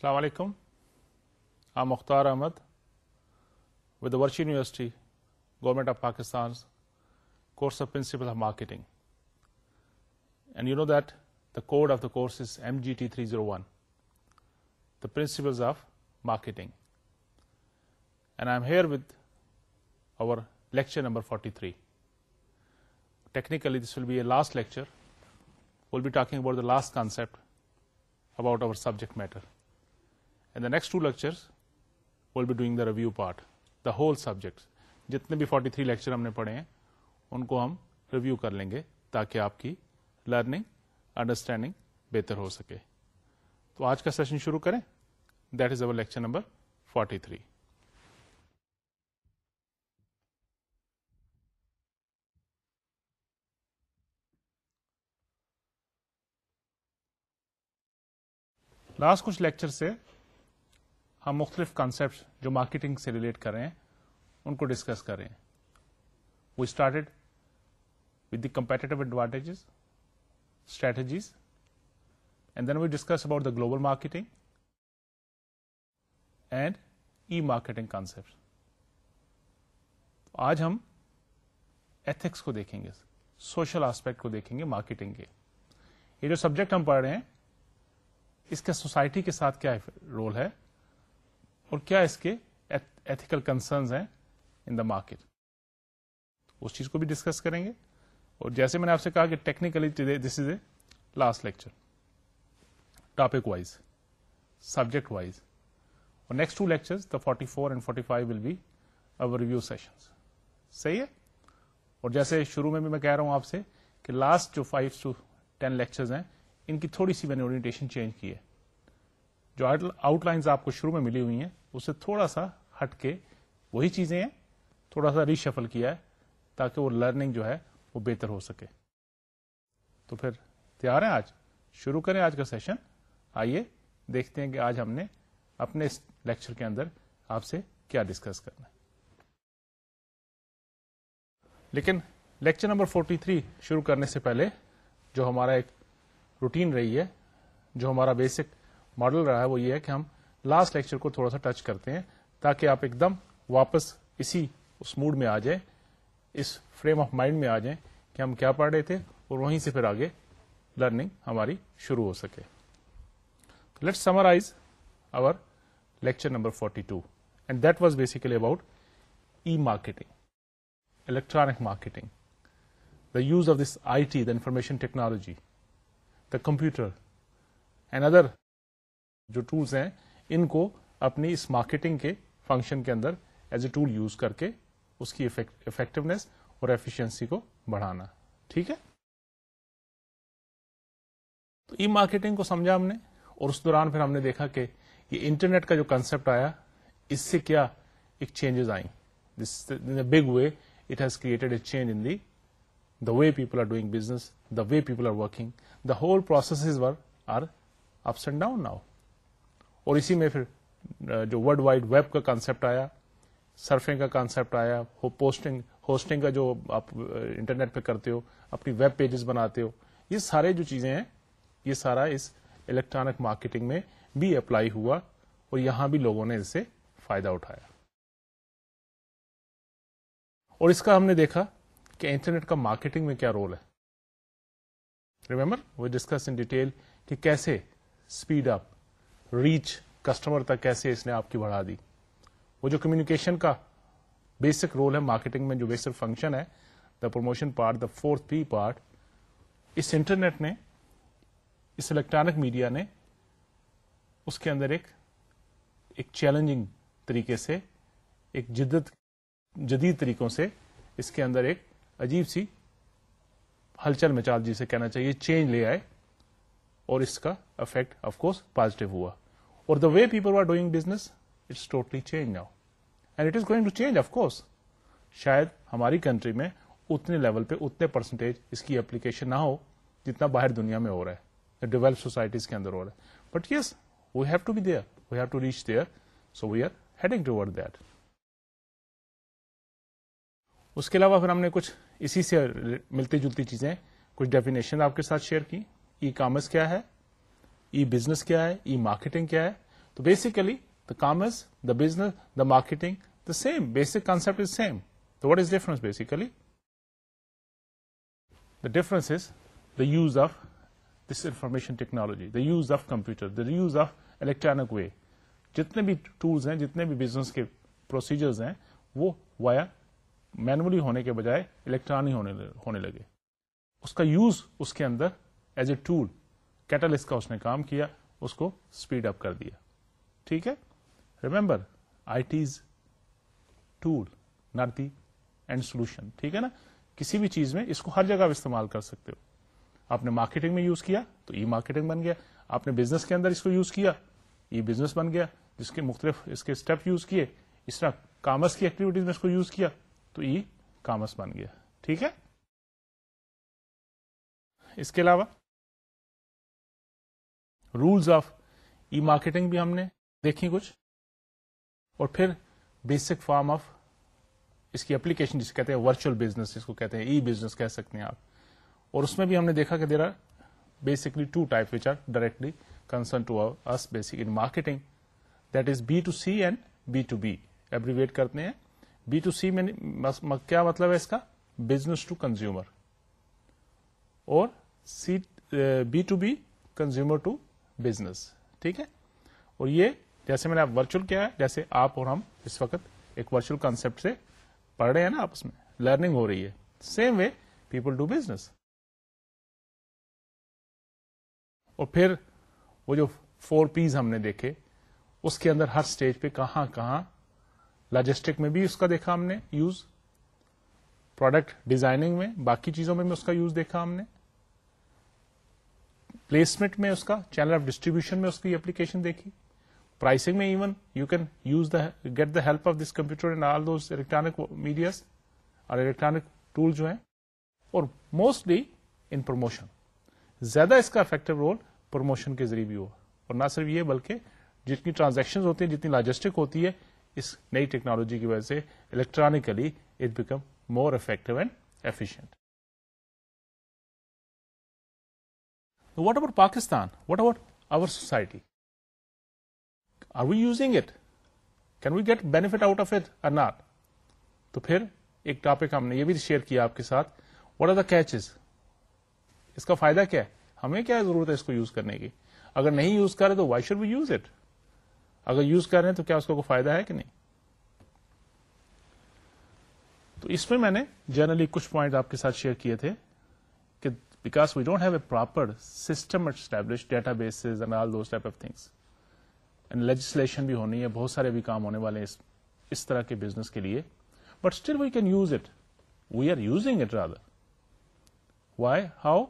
Assalamu alaikum. I am Mukhtar Ahmed with the Warshi University, Government of Pakistan's course of Principles of Marketing. And you know that the code of the course is MGT 301, the Principles of Marketing. And I am here with our lecture number 43. Technically, this will be a last lecture. We'll be talking about the last concept about our subject matter. The next two lecture will be doing the review part the whole subject جتنے بھی 43 three lecture ہم نے پڑھے ہیں ان کو ہم review کر لیں گے تاکہ آپ کی لرننگ انڈرسٹینڈنگ بہتر ہو سکے تو آج کا سیشن شروع کریں that is our lecture number 43 three last کچھ لیکچر سے ہم مختلف کانسیپٹ جو مارکیٹنگ سے ریلیٹ کر رہے ہیں ان کو ڈسکس کر رہے ہیں started with the competitive advantages strategies and then we discuss about the global marketing and e marketing concept آج ہم ایتھکس کو دیکھیں گے سوشل آسپیکٹ کو دیکھیں گے مارکیٹنگ کے یہ جو سبجیکٹ ہم پڑھ رہے ہیں اس کا سوسائٹی کے ساتھ کیا رول ہے اور کیا اس کے ایتھیکل کنسرنز ہیں ان دا مارکیٹ اس چیز کو بھی ڈسکس کریں گے اور جیسے میں نے آپ سے کہا کہ technically this is a last lecture topic wise subject wise اور next two lecture forty four and forty five will be over review session صحیح ہے اور جیسے شروع میں بھی میں کہہ رہا ہوں آپ سے کہ لاسٹ جو فائیو ٹو ٹین لیکچر ان کی تھوڑی سی میں نے اورینٹیشن چینج کی ہے جو آؤٹ لائنز آپ کو شروع میں ملی ہوئی ہیں تھوڑا سا ہٹ کے وہی چیزیں ہیں تھوڑا سا ریشفل کیا ہے تاکہ وہ لرننگ جو ہے وہ بہتر ہو سکے تو پھر تیار ہیں آج شروع کریں آج کا سیشن آئیے دیکھتے ہیں کہ آج ہم نے اپنے اس لیکچر کے اندر آپ سے کیا ڈسکس کرنا ہے لیکن لیکچر نمبر 43 شروع کرنے سے پہلے جو ہمارا ایک روٹین رہی ہے جو ہمارا بیسک ماڈل رہا ہے وہ یہ ہے کہ ہم لاسٹ لیکچر کو تھوڑا سا ٹچ کرتے ہیں تاکہ آپ ایک دم واپس اسی اس موڈ میں آ جائیں اس فریم آف مائنڈ میں آ جائیں کہ ہم کیا پڑھ رہے تھے اور وہیں سے پھر آگے لرننگ ہماری شروع ہو سکے let summarize our lecture number forty two and that was basically about e marketing electronic marketing the use of this I T the information technology the computer and other جو ٹولس ہیں ان کو اپنی اس مارکیٹنگ کے function کے اندر as a tool use کر کے اس کی افیکٹونیس اور ایفیشنسی کو بڑھانا ٹھیک ہے تو ای مارکیٹنگ کو سمجھا ہم نے اور اس دوران پھر ہم نے دیکھا کہ یہ انٹرنیٹ کا جو کنسپٹ آیا اس سے کیا ایک چینجز آئیں this big way it has created a change in the the way people are doing business the way people are working the whole process where are ups and down now اور اسی میں پھر جو world wide web کا concept آیا surfing کا concept آیا posting hosting کا جو آپ انٹرنیٹ پہ کرتے ہو اپنی ویب پیجز بناتے ہو یہ سارے جو چیزیں ہیں یہ سارا اس الیکٹرانک مارکیٹنگ میں بھی اپلائی ہوا اور یہاں بھی لوگوں نے اس سے فائدہ اٹھایا اور اس کا ہم نے دیکھا کہ انٹرنیٹ کا مارکیٹنگ میں کیا رول ہے ریمبر وہ ڈسکس ان ڈیٹیل کہ کیسے اسپیڈ اپ ریچ کسٹمر تک کیسے اس نے آپ کی بڑھا دی وہ جو کمیونیکیشن کا بیسک رول ہے مارکیٹنگ میں جو بیسک فنکشن ہے the promotion part the four P part us internet نے اس الیکٹرانک میڈیا نے اس کے اندر ایک ایک چیلنجنگ طریقے سے ایک جدت جدید طریقوں سے اس کے اندر ایک عجیب سی ہلچل مچال جسے کہنا چاہیے چینج لے آئے اور اس کا افیکٹ افکوس پازیٹو ہوا اور the way people are doing business it's totally change now and it is going to change of course شاید ہماری کنٹری میں اتنے لیول پہ اتنے پرسنٹیج اس کی اپلیکیشن نہ ہو جتنا باہر دنیا میں ہو رہا ہے ڈیولپ سوسائٹیز کے اندر ہو رہا ہے but yes we have to be there we have to reach there so we are heading toward that اس کے علاوہ پھر ہم نے کچھ اسی سے ملتی جلتی چیزیں کچھ ڈیفینیشن آپ کے ساتھ شیئر کی ای e کامرس کیا ہے ای بزنس کیا ہے ای مارکیٹنگ کیا ہے تو basically the commerce the business the marketing the same basic concept is same تو what is difference basically the difference is the use of this information technology the use of computer the use of electronic way جتنے بھی tools ہیں جتنے بھی business کے procedures ہیں وہ وایا manually ہونے کے بجائے الیکٹرانک ہونے لگے اس کا یوز اس کے اندر ایز اے ٹول کیٹلس کا اس نے کام کیا اس کو اسپیڈ اپ کر دیا ٹھیک ہے remember I T's tool the end solution ٹھیک ہے نا کسی بھی چیز میں اس کو ہر جگہ استعمال کر سکتے ہو آپ نے مارکیٹنگ میں یوز کیا تو ای مارکیٹنگ بن گیا آپ نے بزنس کے اندر اس کو یوز کیا ای بزنس بن گیا جس کے مختلف اس کے اسٹیپ یوز کیے اس طرح کامرس کی ایکٹیویٹیز میں اس کو یوز کیا تو ای کامرس بن گیا ٹھیک ہے اس کے علاوہ رولس آف ای مارکیٹنگ بھی ہم نے دیکھی کچھ اور پھر بیسک فارم آف اس کی اپلیکیشن جسے کہتے ہیں ورچوئل بزنس جس کو کہتے ہیں ای بزنس کہہ سکتے ہیں آپ اور اس میں بھی ہم نے دیکھا کہ there are basically two type which are directly concern to us basic in marketing that is B to C and B to B abbreviate کرتے ہیں بی ٹو سی میں کیا مطلب ہے اس کا بزنس ٹو کنزیومر اور B to B consumer to business ٹھیک ہے اور یہ جیسے میں نے آپ ورچوئل کیا ہے جیسے آپ اور ہم اس وقت ایک ورچوئل کانسپٹ سے پڑھ رہے ہیں نا میں لرننگ ہو رہی ہے same way people do business اور پھر وہ جو فور پیز ہم نے دیکھے اس کے اندر ہر اسٹیج پہ کہاں کہاں لاجسٹک میں بھی اس کا دیکھا ہم نے یوز پروڈکٹ ڈیزائننگ میں باقی چیزوں میں بھی اس کا یوز دیکھا ہم نے پلیسمنٹ میں اس کا چینل آف ڈسٹریبیوشن میں اس کی اپلیکیشن دیکھی پرائسنگ میں even you can use the get the help of this computer all those electronic medias اور الیکٹرانک ٹول جو ہیں اور موسٹلی ان پروموشن زیادہ اس کا افیکٹو رول پروموشن کے ذریعے بھی ہوا اور نہ صرف یہ بلکہ جتنی ٹرانزیکشن ہوتی ہیں جتنی لاجسٹک ہوتی ہے اس نئی ٹیکنالوجی کی وجہ سے electronically it become more effective and efficient what about Pakistan what about our society are we use it can we get benefit out of it not تو پھر ایک ٹاپک ہم نے یہ بھی شیئر کیا آپ کے ساتھ واٹ آر دا کیچز اس کا فائدہ کیا ہے ہمیں کیا ضرورت ہے اس کو یوز کرنے کی اگر نہیں یوز کرے تو why should we use it اگر یوز کر رہے ہیں تو کیا اس کا کوئی فائدہ ہے کہ نہیں تو اس میں میں نے جنرلی کچھ پوائنٹ آپ کے ساتھ شیئر کیے تھے بھی کام ہونے والے کے لیے but still we can use it we are using it rather why how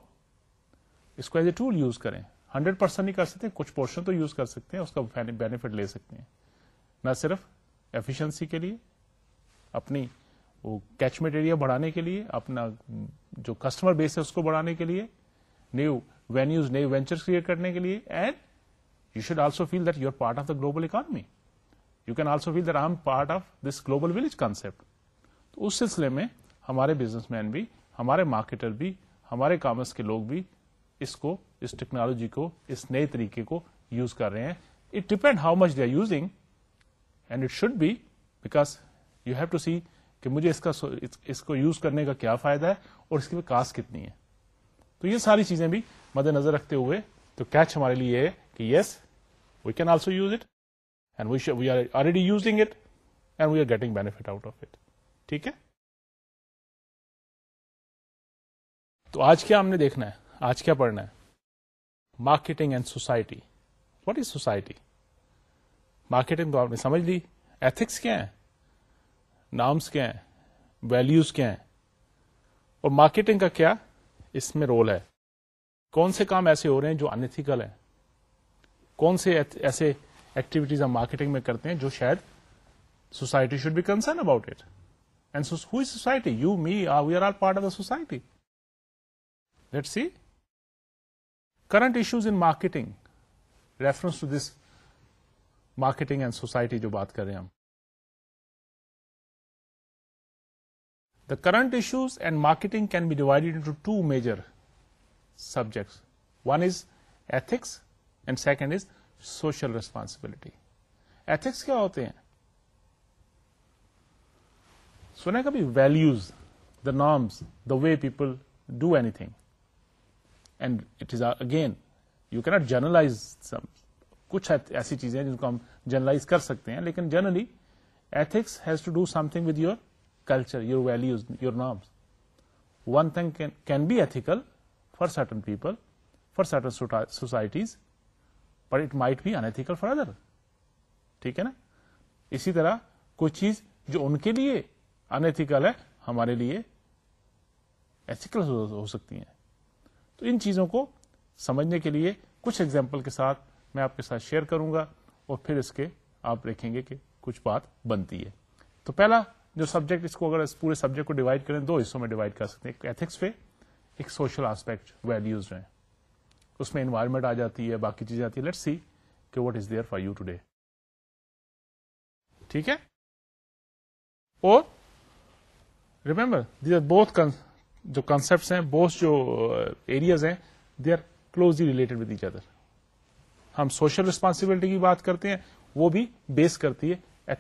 اس کو ایز اے ٹول یوز کریں ہنڈریڈ پرسینٹ نہیں کر سکتے کچھ پورشن تو یوز کر سکتے ہیں اس کا بیٹ لے سکتے ہیں نہ صرف ایفیشنسی کے لیے اپنی وہ کیچ ایریا بڑھانے کے لیے اپنا جو کسٹمر بیس ہے اس کو بڑھانے کے لیے نیو وینیوز نیو کریٹ کرنے کے لیے and you should also feel that you are part of the global economy you can also feel them part of this global village concept تو اس سلسلے میں ہمارے بزنس مین بھی ہمارے مارکیٹر بھی ہمارے کامرس کے لوگ بھی اس کو اس ٹیکنالوجی کو اس نئے طریقے کو یوز کر رہے ہیں it depend how much they are using and it should be because you have to see کہ مجھے اس کا اس کو یوز کرنے کا کیا فائدہ ہے اور اس کی کاسٹ کتنی ہے تو یہ ساری چیزیں بھی مد نظر رکھتے ہوئے تو کیچ ہمارے لیے یہ ہے کہ yes we can also use it and we are already using it and we are getting benefit out of it ٹھیک ہے تو آج کیا ہم نے دیکھنا ہے آج کیا پڑھنا ہے marketing and society what is society marketing تو آپ نے سمجھ لی ایتھکس کیا ہے نامس کیا ہیں ویلوز کیا ہیں اور مارکیٹنگ کا کیا اس میں رول ہے کون سے کام ایسے ہو رہے ہیں جو انتیکل ہیں کون سے ایسے ایکٹیویٹیز ہم مارکیٹنگ میں کرتے ہیں جو شاید society should be concern about it and society you me we are are part of the society let see current issues in marketing reference to this marketing and society جو بات کر رہے ہیں ہم current issues and marketing can be be into two major major one is ethics and second is social responsibility ethics کیا ہوتے ہیں hain کا بھی values the norms the way people do anything and it is again you can't generalize کچھ ایسی چیزیں جن کو ہم جرنلائز کر سکتے ہیں لیکن generally ethics has to do something with your for certain people for certain societies but it might be unethical for other ٹھیک ہے نا اسی طرح کوئی چیز جو ان کے لیے انتیکل ہے ہمارے لیے ایتھیکل ہو سکتی ہیں تو ان چیزوں کو سمجھنے کے لیے کچھ ایگزامپل کے ساتھ میں آپ کے ساتھ شیئر کروں گا اور پھر اس کے آپ دیکھیں گے کہ کچھ بات بنتی ہے تو پہلا جو سبجیکٹ اس کو اگر اس پورے سبجیکٹ کو ڈیوائڈ کریں دو حصوں میں ڈیوائڈ کر سکتے ہیں ایک ایتھکس پہ ایک سوشل آسپیکٹ ویلوز ہیں اس میں انوائرمنٹ آ جاتی ہے باقی چیزیں آتی ہے لیٹ سی کہ what is there for you today ٹھیک ہے اور ریمبر آر جو دیس ہیں بہت جو ایریاز uh, ہیں they are closely related with each other ہم سوشل ریسپانسبلٹی کی بات کرتے ہیں وہ بھی بیس کرتی ہے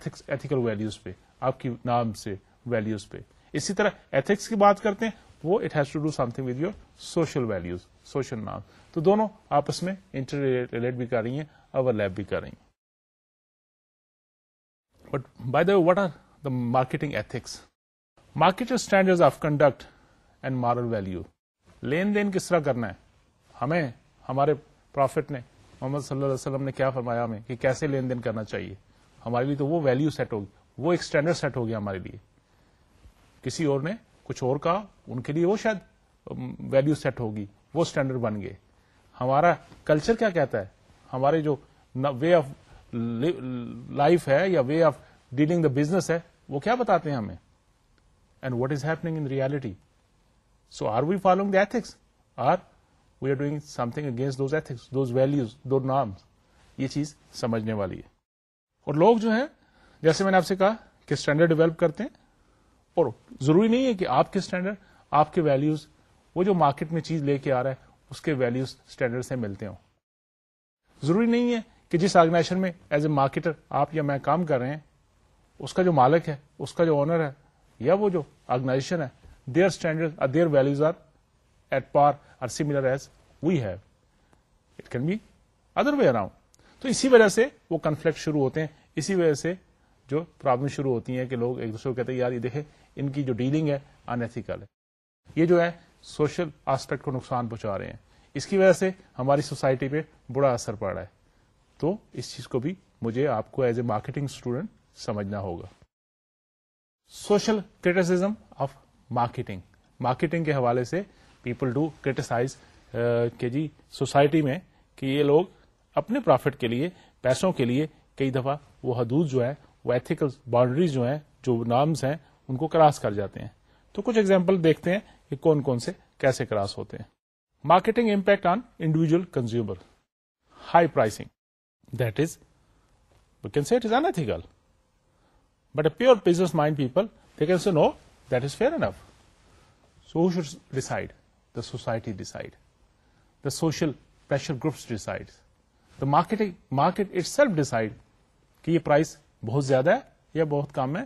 پہ آپ کی نام سے ویلوز پہ اسی طرح ایتھکس کی بات کرتے ہیں وہ it has to do something with your social values social نام تو دونوں آپس میں انٹر ریلیٹ بھی کر رہی ہیں اوور لیب بھی کر رہی ہیں but by the what are the marketing ethics market standard of conduct and moral value لین دین کس طرح کرنا ہے ہمیں ہمارے پروفٹ نے محمد صلی اللہ علیہ وسلم نے کیا فرمایا ہمیں کہ کیسے لین دین کرنا چاہیے ہمارے لیے تو وہ ویلو ہوگی وہ ایک اسٹینڈرڈ سیٹ ہو گیا ہمارے لیے کسی اور نے کچھ اور کہا ان کے لیے وہ شاید ویلو سیٹ ہوگی وہ اسٹینڈرڈ بن گئے ہمارا کلچر کیا کہتا ہے ہمارے جو وے آف لائف ہے یا way of dealing the business ہے وہ کیا بتاتے ہیں ہمیں and what is happening in reality so are we following the ethics are we are doing something against those ethics those values the norms یہ چیز سمجھنے والی ہے اور لوگ جو ہیں جیسے میں نے آپ سے کہا کہ اسٹینڈرڈ ڈیولپ کرتے ہیں اور ضروری نہیں ہے کہ آپ کے اسٹینڈرڈ آپ کے ویلوز وہ جو مارکیٹ میں چیز لے کے آ رہا ہے اس کے اسٹینڈرڈ سے ملتے ہوں ضروری نہیں ہے کہ جس آرگنائزیشن میں ایز اے مارکیٹر آپ یا میں کام کر رہے ہیں اس کا جو مالک ہے اس کا جو آنر ہے یا وہ جو آرگنائزیشن ہے their standard their are at par are similar as we have it can be other way around تو اسی وجہ سے وہ کنفلکٹ شروع ہوتے ہیں اسی وجہ سے جو پرابلم شروع ہوتی ہیں کہ لوگ ایک دوسرے کو کہتے ہیں یار یہ دیکھیں ان کی جو ڈیلنگ ہے انتیکل ہے یہ جو ہے سوشل آسپیکٹ کو نقصان پہنچا رہے ہیں اس کی وجہ سے ہماری سوسائٹی پہ برا اثر پڑ رہا ہے تو اس چیز کو بھی مجھے آپ کو ایز اے مارکیٹنگ اسٹوڈنٹ سمجھنا ہوگا social criticism of marketing marketing کے حوالے سے پیپل ڈو کریٹیسائز کہ جی سوسائٹی میں کہ یہ لوگ اپنے پروفٹ کے لیے پیسوں کے لیے کئی دفعہ وہ حدود جو ہے وہ ایتھیکل باؤنڈریز جو ہیں جو نامس ہیں ان کو کراس کر جاتے ہیں تو کچھ ایگزامپل دیکھتے ہیں کہ کون کون سے کیسے کراس ہوتے ہیں marketing impact on individual consumer high pricing that is we can see it an unethical but a pure business mind people they can see no that is fair enough so should decide the society decide the social pressure groups decide the marketing market itself decide کہ یہ price بہت زیادہ ہے یا بہت کم ہے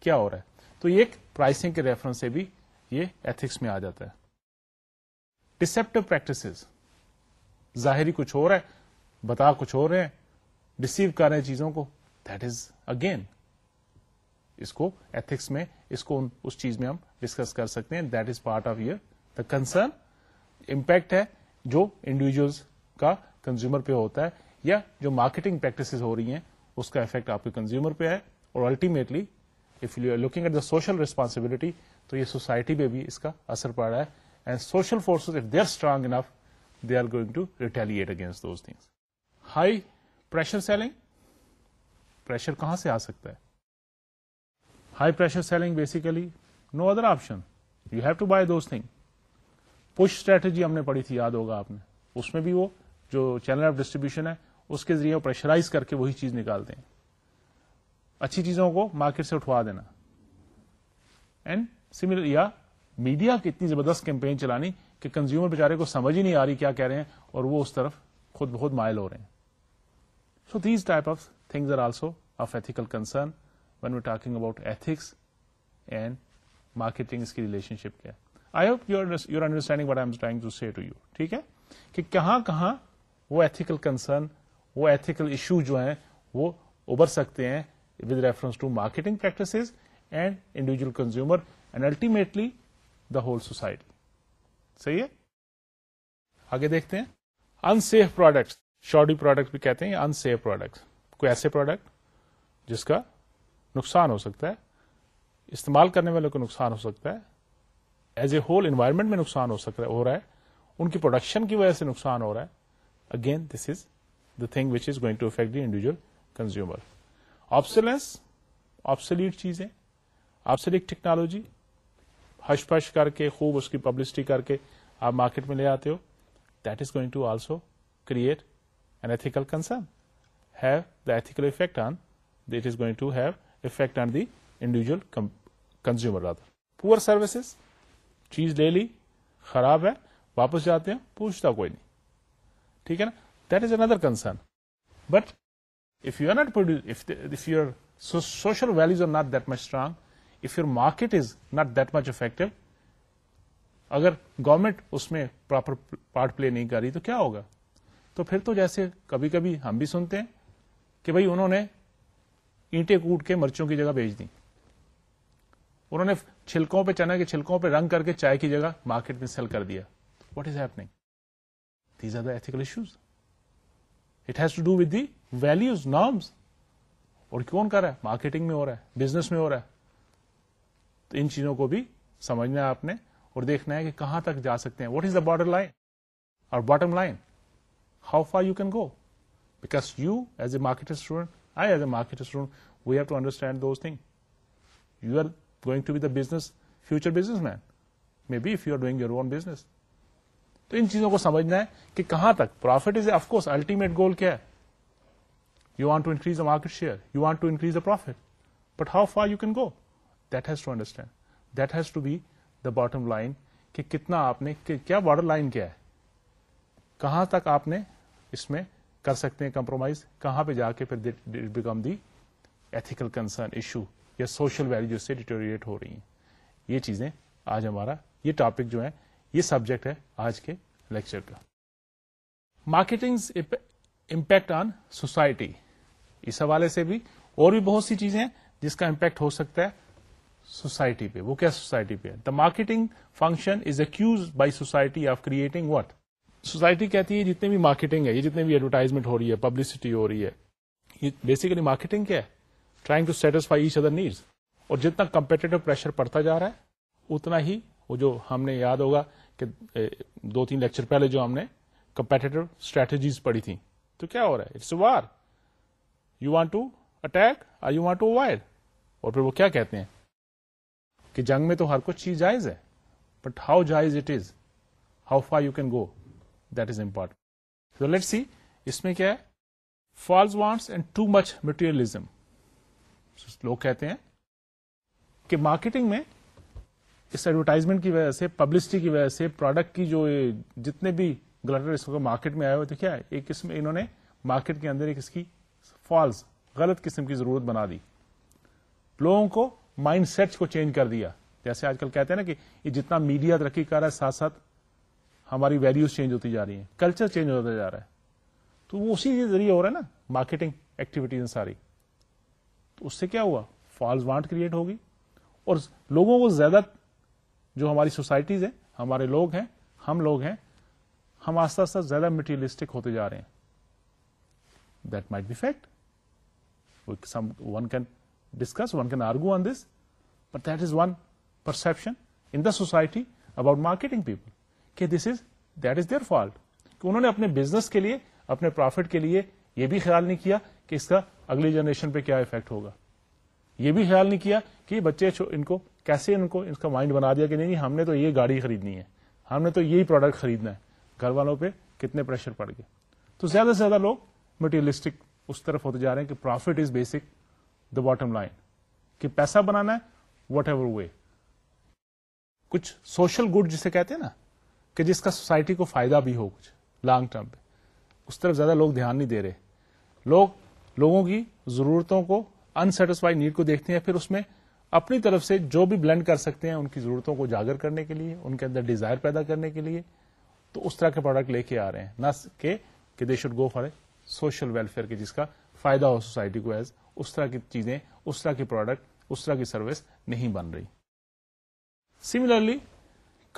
کیا ہو رہا ہے تو یہ پرائسنگ کے ریفرنس سے بھی یہ ایتھکس میں آ جاتا ہے ڈسپٹو پریکٹس ظاہری کچھ ہو رہا ہے بتا کچھ ہو رہے ہیں ڈسیو کر رہے ہیں چیزوں کو دیٹ از اگین اس کو ایتھکس میں اس کو اس چیز میں ہم ڈسکس کر سکتے ہیں that is part of your the concern impact ہے جو انڈیویجلس کا کنزیومر پہ ہوتا ہے یا جو مارکیٹنگ پریکٹس ہو رہی ہیں اس کا افیکٹ آپ کے کنزیومر پہ ہے اور ultimately if you are looking at the social responsibility تو یہ سوسائٹی پہ بھی اس کا اثر پڑ رہا ہے and social forces if they are strong enough they are going to retaliate against those things high pressure selling pressure کہاں سے آ سکتا ہے high pressure selling basically no other option you have to buy those thing push strategy ہم نے پڑھی تھی یاد ہوگا آپ نے اس میں بھی وہ جو چینل آف ڈسٹریبیوشن ہے اس کے ذریعے پریشرائز کر کے وہی چیز نکال دیں اچھی چیزوں کو مارکیٹ سے اٹھوا دینا اینڈ سملر یا میڈیا کی اتنی زبردست کیمپین چلانی کہ کنزیومر بےچارے کو سمجھ ہی نہیں آ رہی کیا کہہ رہے ہیں اور وہ اس طرف خود بہت مائل ہو رہے ہیں so these type of things are also of ethical concern when we talking about ethics and marketing اس کی ریلیشن شپ کیا I hope you your understanding what I am trying to to ٹھیک ہے کہ کہاں کہاں وہ ایتیکل کنسرن وہ ethical issue جو ہیں وہ ابھر سکتے ہیں with reference to marketing practice and individual consumer and ultimately the whole society صحیح ہے آگے دیکھتے ہیں unsafe products shoddy product بھی کہتے ہیں ان سیف کوئی ایسے پروڈکٹ جس کا نقصان ہو سکتا ہے استعمال کرنے والوں کو نقصان ہو سکتا ہے ایز اے ہول انوائرمنٹ میں نقصان ہو سکتا ہے ہو رہا ہے ان کی پروڈکشن کی وجہ سے نقصان ہو رہا ہے again this is thing which is going to effect the individual consumer obsolescence obsolete چیزیں آپسلیک ٹیکنالوجی ہش پش کر کے خوب اس کی پبلسٹی کر کے آپ مارکیٹ میں لے آتے ہو that is going to also create an ethical concern have the ethical affect on that is going to have affect on the individual consumer rather poor services چیز لے لی خراب ہے واپس جاتے ہیں پوچھتا کوئی نہیں ٹھیک ہے نا that is another concern but if you are not produce if you social values are not that much strong if your market is not that much effective اگر گورنمنٹ اس میں پراپر پارٹ پلے نہیں کر رہی تو کیا ہوگا تو پھر تو جیسے کبھی کبھی ہم بھی سنتے ہیں کہ بھائی انہوں نے اینٹیں کوٹ کے مرچوں کی جگہ بھیج دی انہوں نے چھلکوں پہ چنا کے چھلکوں پہ رنگ کر کے چائے کی جگہ مارکیٹ میں سیل کر دیا what is happening these are the ethical issues it has to do with the values norms اور کون رہا ہے مارکیٹنگ میں ہو رہا ہے بزنس میں ہو رہا ہے تو ان چیزوں کو بھی سمجھنا ہے آپ نے اور دیکھنا ہے کہ کہاں تک جا سکتے ہیں what is the border line اور bottom line how far you can go because you as a market student I as a market student we have to understand those thing you are going to be the business future businessman maybe if you are doing your own business تو ان چیزوں کو سمجھنا ہے کہ کہاں تک profit is a of course ultimate goal کیا ہے you want to increase a market share you want to increase a profit but how far you can go that has to understand that has to be the bottom line کہ کتنا آپ نے کیا border line کیا ہے کہاں تک آپ نے اس میں کر سکتے ہیں کمپرومائز کہاں پہ جا کے پھر become the ethical concern issue یا سوشل ویلو سے ڈیٹوریٹ ہو رہی ہیں یہ چیزیں آج ہمارا یہ ٹاپک جو ہے یہ سبجیکٹ ہے آج کے لیکچر کا مارکیٹنگ امپیکٹ آن سوسائٹی اس حوالے سے بھی اور بھی بہت سی چیزیں ہیں جس کا امپیکٹ ہو سکتا ہے سوسائٹی پہ وہ کیا سوسائٹی پہ the marketing function is accused by society of creating what society کہتی ہے جتنی بھی مارکیٹنگ ہے یہ جتنے بھی ایڈورٹائزمنٹ ہو رہی ہے پبلسٹی ہو رہی ہے یہ بیسیکلی مارکیٹنگ کیا ہے trying to satisfy each other needs اور جتنا کمپیٹیٹو پریشر پڑتا جا رہا ہے اتنا ہی وہ جو ہم نے یاد ہوگا کہ دو تین لیکچر پہلے جو ہم نے کمپیٹیٹو اسٹریٹجیز پڑھی تھیں تو کیا ہو رہا ہے it's war you you want want to to attack I avoid اور پھر وہ کیا کہتے ہیں کہ جنگ میں تو ہر کچھ چیز جائز ہے بٹ ہاؤ جائز it is how far you can go that is important let see اس میں کیا ہے false wants and too much materialism لوگ کہتے ہیں کہ مارکیٹنگ میں اس ایڈورٹائزمنٹ کی وجہ سے پبلسٹی کی وجہ سے پروڈکٹ کی جو جتنے بھی گلٹر اس وقت مارکیٹ میں آئے ہوئے تو کیا ایک قسم انہوں نے مارکیٹ کے اندر ایک اس کی فالس غلط قسم کی ضرورت بنا دی لوگوں کو مائنڈ سیٹ کو چینج کر دیا جیسے آج کل کہتے ہیں نا کہ یہ جتنا میڈیا ترقی کر رہا ہے ساتھ ساتھ ہماری ویلوز چینج ہوتی جا رہی ہیں کلچر چینج ہوتا جا رہا ہے تو وہ اسی کے ذریعے ہو رہا ہے نا مارکیٹنگ ایکٹیویٹیز ساری تو اس سے کیا ہوا فالز وانٹ کریٹ ہوگی اور لوگوں کو زیادہ جو ہماری سوسائٹیز ہیں ہمارے لوگ ہیں ہم لوگ ہیں ہم آستہ آستہ زیادہ مٹیریلسٹک ہوتے جا رہے ہیں that might fact someone can discuss one can argue on this but that is one perception in the society about marketing people کہ this is that is their fault کہ انہوں نے اپنے بزنس کے لیے اپنے پروفٹ کے لیے یہ بھی خیال نہیں کیا کہ اس کا اگلی جنریشن پہ کیا افیکٹ ہوگا یہ بھی خیال نہیں کیا کہ بچے ان کو کیسے ان کو اس کا مائنڈ بنا دیا کہ نہیں ہم نے تو یہ گاڑی خریدنی ہے ہم نے تو یہی پروڈکٹ خریدنا ہے گھر والوں پہ کتنے پریشر پڑ گئے تو زیادہ سے زیادہ لوگ مٹیریلسٹک اس طرف ہوتے جا رہے ہیں کہ profit is basic the bottom line کہ پیسہ بنانا ہے واٹ ایور وے کچھ سوشل گڈ جسے کہتے ہیں نا کہ جس کا سوسائٹی کو فائدہ بھی ہو کچھ لانگ ٹرم پہ اس طرف زیادہ لوگ دھیان نہیں دے رہے لوگ لوگوں کی ضرورتوں کو ان نیڈ کو دیکھتے ہیں پھر اس میں اپنی طرف سے جو بھی بلینڈ کر سکتے ہیں ان کی ضرورتوں کو جاگر کرنے کے لیے ان کے اندر ڈیزائر پیدا کرنے کے لیے تو اس طرح کے پروڈکٹ لے کے آ رہے ہیں نہ کہ they should go a social welfare کے جس کا فائدہ ہو سوسائٹی کو ایز اس طرح کی چیزیں اس طرح کی پروڈکٹ اس طرح کی سروس نہیں بن رہی similarly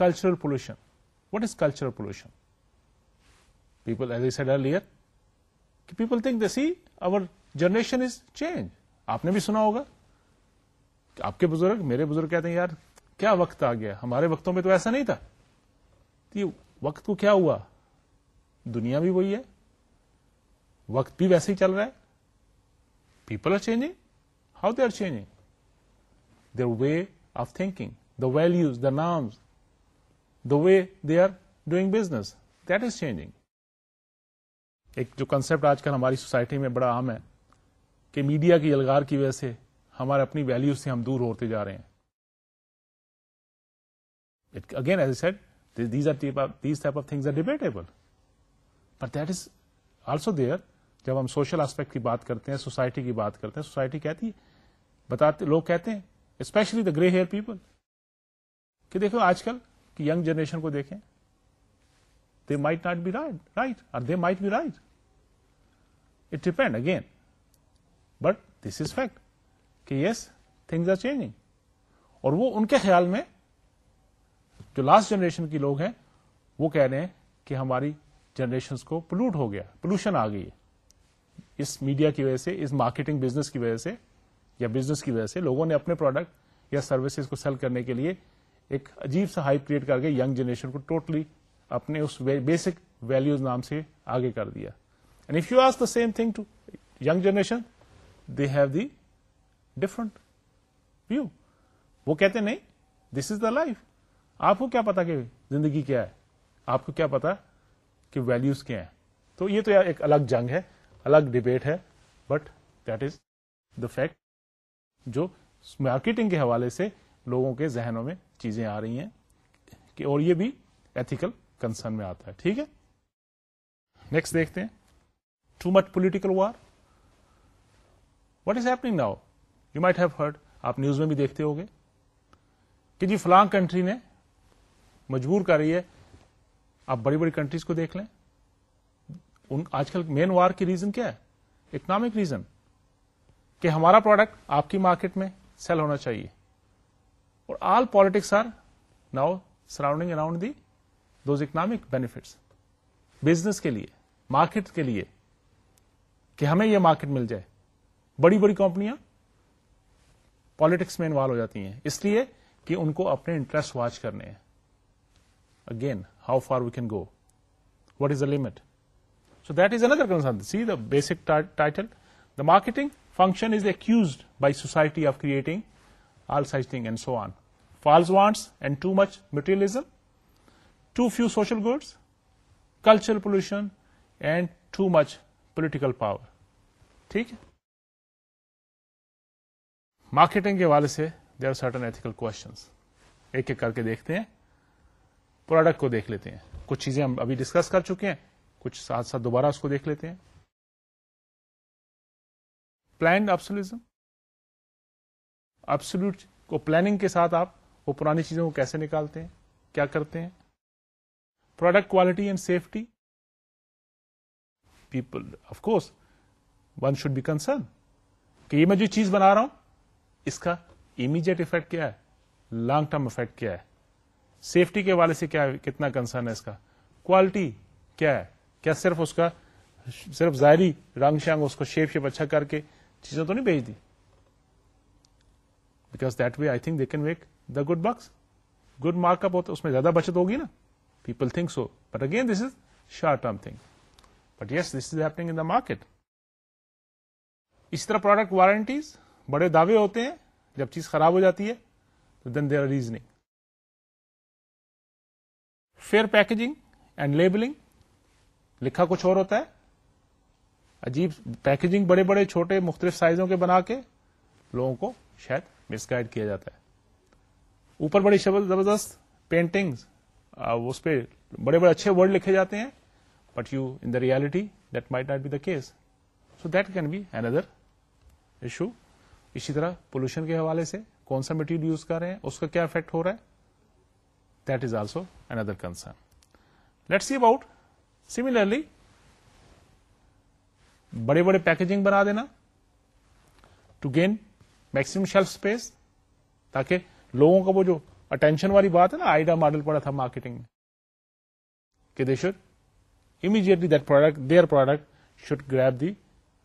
cultural pollution what is cultural pollution people as I said earlier people think the see over generation is change آپ نے بھی سنا ہوگا کہ آپ کے بزرگ میرے بزرگ کہتے ہیں یار کیا وقت آ گیا ہمارے وقتوں میں تو ایسا نہیں تھا یہ وقت کو کیا ہوا دنیا بھی وہی ہے وقت بھی ویسے ہی چل رہا ہے people are changing how they are changing their way of thinking the values the norms the way they are doing business that is changing ایک جو کنسپٹ آج کل ہماری سوسائٹی میں بڑا عام ہے کہ میڈیا کی الگار کی وجہ سے ہمارے اپنی ویلوز سے ہم دور ہوتے جا رہے ہیں again as said these these are are type of things debatable but that is also there جب ہم سوشل آسپیکٹ کی بات کرتے ہیں سوسائٹی کی بات کرتے ہیں سوسائٹی کہتی ہے بتاتے لوگ کہتے ہیں especially the grey hair people کہ دیکھو آج کل یگ جنریشن کو دیکھیں they might not be right right اور they might be right it depend again but this is fact کہ یس تھنگز آر چینجنگ اور وہ ان کے خیال میں جو لاسٹ جنریشن کے لوگ ہیں وہ کہہ رہے ہیں کہ ہماری جنریشن کو پلوٹ ہو گیا پولوشن آ گئی ہے اس میڈیا کی وجہ سے اس مارکیٹنگ بزنس کی وجہ سے یا بزنس کی وجہ سے لوگوں نے اپنے پروڈکٹ یا سروسز کو سیل کرنے کے لیے ایک عجیب سا ہائپ کریٹ کر کے یگ جنریشن کو ٹوٹلی totally اپنے اس بیسک ویلوز نام سے آگے کر دیا and if you ask the same thing to young generation they have the different view وہ کہتے نہیں دس از دا لائف آپ کو کیا پتا کہ زندگی کیا ہے آپ کو کیا پتا کہ ویلوز کیا ہیں تو یہ تو ایک الگ جنگ ہے الگ ڈبیٹ ہے but that is the fact جو مارکیٹنگ کے حوالے سے لوگوں کے ذہنوں میں چیزیں آ رہی ہیں کہ اور یہ بھی ایتھیکل کنسرن میں آتا ہے ٹھیک ہے نیکسٹ دیکھتے ہیں too much political war what is happening now you might have heard آپ نیوز میں بھی دیکھتے ہو گے کہ جی فلاں کنٹری نے مجبور کر رہی ہے آپ بڑی بڑی کنٹریز کو دیکھ لیں ان آج کل مین وار کی ریزن کیا ہے اکنامک ریزن کہ ہمارا پروڈکٹ آپ کی مارکیٹ میں سیل ہونا چاہیے اور all politics are now surrounding around the those economic benefits business کے لیے مارکیٹ کے لیے کہ ہمیں یہ مارکیٹ مل جائے بڑی بڑی کمپنیاں پالیٹکس میں انوالو ہو جاتی ہیں اس لیے کہ ان کو اپنے انٹرسٹ واچ کرنے ہیں again how far we can go what is a limit so that is another concern see the basic title the marketing function is accused by society of creating all size thing and so on false wants and too much materialism too few social good cultural pollution and too much political power ٹھیک ہے marketing کے حوالے سے they are certain ethical questions ایک کر کے دیکھتے ہیں پروڈکٹ کو دیکھ لیتے ہیں کچھ چیزیں ہم ابھی ڈسکس کر چکے ہیں کچھ ساتھ ساتھ دوبارہ اس کو دیکھ لیتے ہیں پلانڈ ابسولوٹ کو پلاننگ کے ساتھ آپ وہ پرانی چیزوں کو کیسے نکالتے ہیں کیا کرتے ہیں product quality and safety people of course one should be concern کہ یہ میں جو چیز بنا رہا ہوں اس کا امیجیٹ افیکٹ کیا ہے لانگ ٹرم افیکٹ کیا ہے سیفٹی کے حوالے سے کیا کتنا کنسرن ہے اس کا کوالٹی کیا ہے کیا صرف اس کا صرف ظاہری رنگ شنگ اس کو شیپ شیپ اچھا کر کے چیزیں تو نہیں بھیج دی because that way I think they can make the good bucks good markup بہت اس میں زیادہ بچت ہوگی نا people think so but again this is short term thing but yes this is happening in the market اس طرح product warranties بڑے دعوے ہوتے ہیں جب چیز خراب ہو جاتی ہے تو then there are raising fair packaging and labelling لکھا کچھ اور ہوتا ہے عجیب پیکجنگ بڑے بڑے چھوٹے مختلف سائزوں کے بنا کے لوگوں کو شاید مس گائڈ کیا جاتا ہے اوپر بڑی شبل زبردست پینٹنگ اس پہ بڑے بڑے اچھے ورڈ لکھے جاتے ہیں but you in the reality that may not be the case so that can be another issue اسی طرح پولوشن کے حوالے سے کون سا مٹیریل یوز کر رہے ہیں اس کا کیا افیکٹ ہو رہا ہے that is also another concern let see about similarly بڑے بڑے پیکجنگ بنا دینا to gain maximum shelf space تاکہ لوگوں کا وہ جو اٹینشن والی بات ہے نا آئیڈا ماڈل پڑا تھا مارکیٹنگ میں کہ they should immediately that product should grab the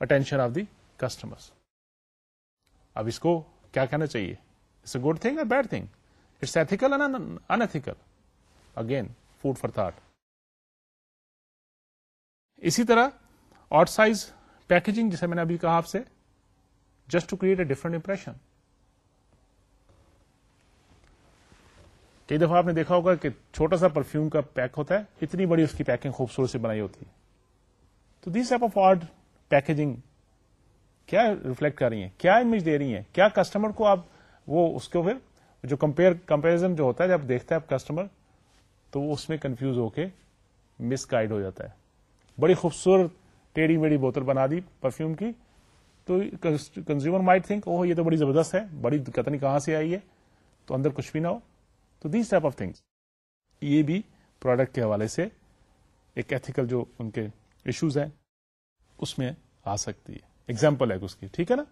attention of the customer اب اس کو کیا کہنا چاہیے it's a good thing a bad thing it's ethical again food for thought اسی طرح آٹ سائز پیکجنگ جیسے میں نے ابھی کہا آپ سے just to create a different impression کئی دفعہ آپ نے دیکھا ہوگا کہ چھوٹا سا پرفیوم کا پیک ہوتا ہے اتنی بڑی اس کی پیکنگ خوبصورت سے بنائی ہوتی ہے تو these type of odd packaging کیا ریفلیکٹ کر رہی ہیں کیا امیج دے رہی ہیں کیا کسٹمر کو آپ وہ اس کے جو کمپیئر کمپیرزن جو ہوتا ہے جب دیکھتا دیکھتے ہیں آپ کسٹمر تو وہ اس میں کنفیوز ہو کے مس گائڈ ہو جاتا ہے بڑی خوبصورت ٹیڑھی میڑھی بوتل بنا دی پرفیوم کی تو کنزیومر مائٹ تھنک اوہ یہ تو بڑی زبردست ہے بڑی قطنی کہاں سے آئی ہے تو اندر کچھ بھی نہ ہو تو دیز ٹائپ آف تھنگس یہ بھی پروڈکٹ کے حوالے سے ایک ایتھیکل جو ان کے ایشوز ہیں اس میں آ سکتی ہے ایگزامپل ہے اس کی ٹھیک ہے نا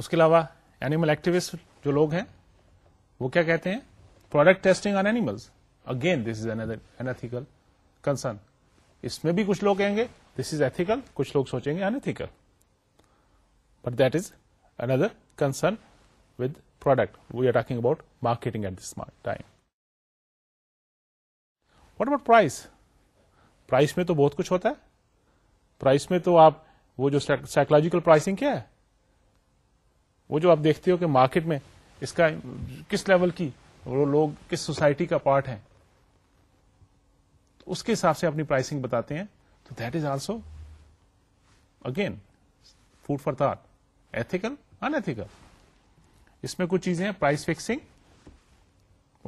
اس کے علاوہ اینیمل ایکٹیویسٹ جو لوگ ہیں وہ کیا کہتے ہیں product testing on animal again this is another concern اس میں بھی کچھ لوگ کہیں گے دس از ایتھیکل کچھ لوگ سوچیں گے unethical but that is another concern with product we are talking about marketing at this time what about price price میں تو بہت کچھ ہوتا ہے پرائس میں تو آپ وہ جو سائیکولوجیکل پرائسنگ کیا ہے وہ جو آپ دیکھتے ہو کہ مارکیٹ میں اس کا کس لیول کی وہ لوگ کس سوسائٹی کا پارٹ ہے تو اس کے حساب سے اپنی پرائسنگ بتاتے ہیں تو that is also again food for thought ethical unethical اس میں کچھ چیزیں ہیں پرائز فکسنگ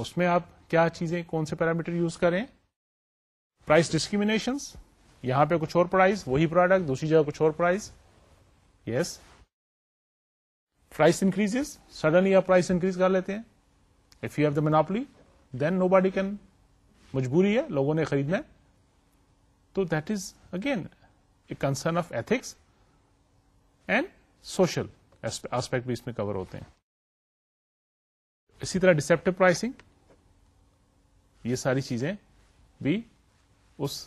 اس میں آپ کیا چیزیں کون سے پیرامیٹر یوز کریں پرائس ڈسکریمنیشنس پرائز یہاں پہ کچھ اور پرائز وہی پروڈکٹ دوسری جگہ کچھ اور price yes price increase suddenly آپ پرائز انکریز کر لیتے ہیں if you have the monopoly then nobody can مجبوری ہے لوگوں نے خریدنا تو that is again a concern of ethics and social aspect بھی اس میں کور ہوتے ہیں اسی طرح ڈسپٹو پرائسنگ یہ ساری چیزیں بھی اس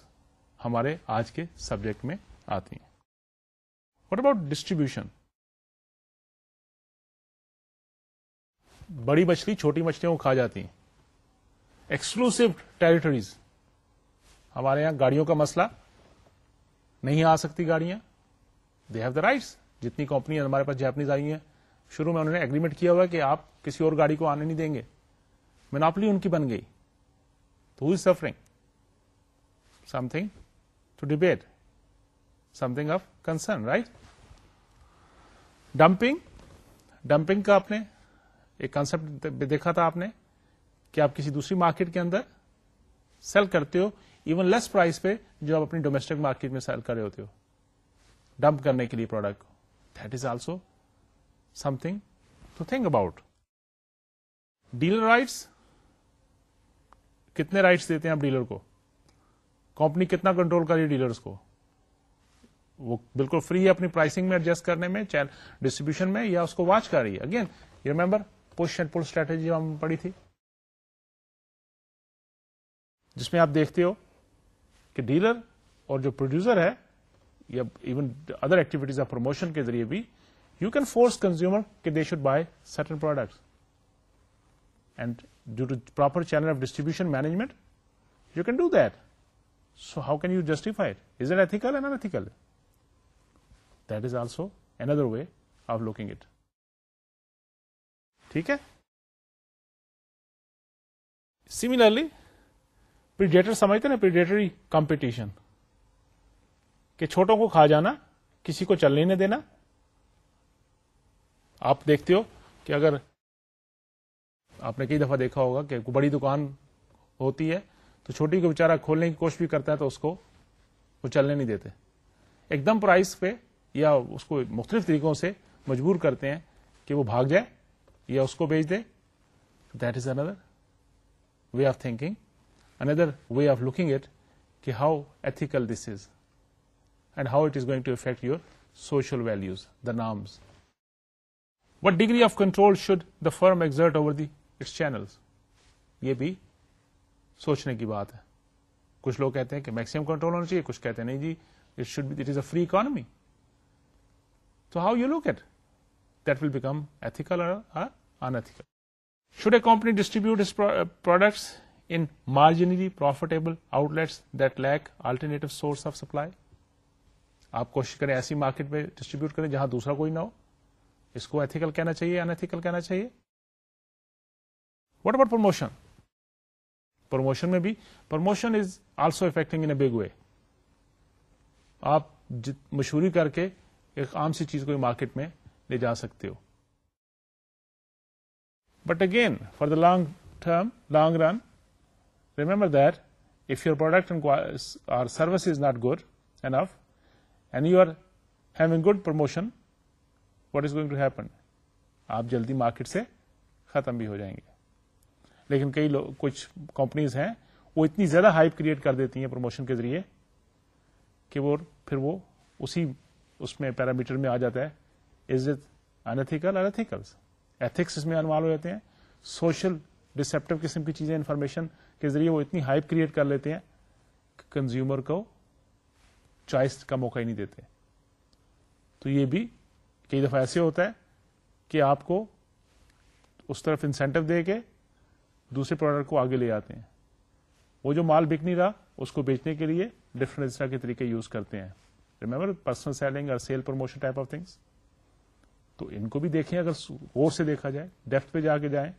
ہمارے آج کے سبجیکٹ میں آتی ہیں واٹ اباؤٹ ڈسٹریبیوشن بڑی مچھلی چھوٹی مچھلیوں کو کھا جاتی ہیں ایکسکلوسو ٹریٹریز ہمارے یہاں گاڑیوں کا مسئلہ نہیں آ سکتی گاڑیاں دے ہیو دا رائٹس جتنی کمپنی ہمارے پاس جیپنیز آئی ہیں شروع میں انہوں نے اگریمنٹ کیا ہوا کہ آپ کسی اور گاڑی کو آنے نہیں دیں گے میناپلی ان کی بن گئی تو ہو suffering something debate something of concern right dumping dumping کا آپ نے ایک کانسپٹ دیکھا تھا آپ نے کہ آپ کسی دوسری مارکیٹ کے اندر سیل کرتے ہو ایون لیس پرائز پہ جو آپ اپنی ڈومیسٹک مارکیٹ میں سیل کر رہے ہوتے ہو ڈمپ کرنے کے لیے product that is also something to think about dealer rights کتنے رائٹس دیتے ہیں آپ ڈیلر کو کمپنی کتنا کنٹرول کر رہی ہے کو وہ بالکل فری ہے اپنی پرائسنگ میں ایڈجسٹ کرنے میں ڈسٹریبیوشن میں یا اس کو واچ کر رہی ہے again you remember push and pull strategy ہم پڑی تھی جس میں آپ دیکھتے ہو کہ ڈیلر اور جو پروڈیوسر ہے یا even other activities of promotion کے ذریعے بھی یو کین فورس کنزیومر کہ they should buy certain product and due to proper channel of distribution management you can do that so how can you justify is it ethical also an other way of looking at ٹھیک اٹھ similarly کہ چھوٹوں کو کھا جانا کسی کو چلنے نہیں دینا آپ دیکھتے ہو کہ اگر آپ نے کئی دفعہ دیکھا ہوگا کہ بڑی دکان ہوتی ہے تو چھوٹی کو بےچارا کھولنے کی کوشش بھی کرتا ہے تو اس کو وہ چلنے نہیں دیتے ایک دم پرائز پہ یا اس کو مختلف طریقوں سے مجبور کرتے ہیں کہ وہ بھاگ جائے یا اس کو بیچ دے that is another way of thinking another way of looking at کہ how ethical this is and how it is going to affect your social values the norms what degree of control should the firm exert over the its channel یہ بھی سوچنے کی بات ہے کچھ لوگ کہتے ہیں کہ میکسیمم کنٹرول ہونا چاہیے کچھ کہتے ہیں نہیں جی it should it is a free economy تو how you look at that will become ethical should a company distribute products in marginally profitable outlets that lack alternate source of supply آپ کوشش کریں ایسی مارکیٹ میں distribute کریں جہاں دوسرا کوئی نہ ہو اس کو ایتیکل کہنا چاہیے انتیکل کہنا چاہیے واٹ اباؤٹ پروموشن پروموشن میں بھی promotion is also affecting in a big way آپ مشہوری کر کے ایک عام سی چیز کو مارکیٹ میں لے جا سکتے ہو but again for the long term long run remember that if your product or service is not good and if and you are having good promotion what is going to happen آپ جلدی market سے ختم بھی ہو جائیں گے لیکن کئی لوگ کچھ کمپنیز ہیں وہ اتنی زیادہ ہائپ کریٹ کر دیتی ہیں پروموشن کے ذریعے کہ وہ پھر وہ اسی اس میں پیرامیٹر میں آ جاتا ہے عزت انتھیکل انتھیکل ایتھکس اس میں انوالو ہو جاتے ہیں سوشل ڈسپٹو قسم کی چیزیں انفارمیشن کے ذریعے وہ اتنی ہائپ کریٹ کر لیتے ہیں کنزیومر کو چوائس کا موقع ہی نہیں دیتے تو یہ بھی کئی دفعہ ایسے ہوتا ہے کہ آپ کو اس طرف انسینٹو دے کے دوسرے پروڈکٹ کو آگے لے آتے ہیں وہ جو مال بک نہیں رہا اس کو بیچنے کے لیے ڈفرنٹ طرح کے طریقے یوز کرتے ہیں ریمبر پرسنل سیلنگ اور sale promotion type of things تو ان کو بھی دیکھیں اگر غور سے دیکھا جائے ڈیفتھ پہ جا کے جائیں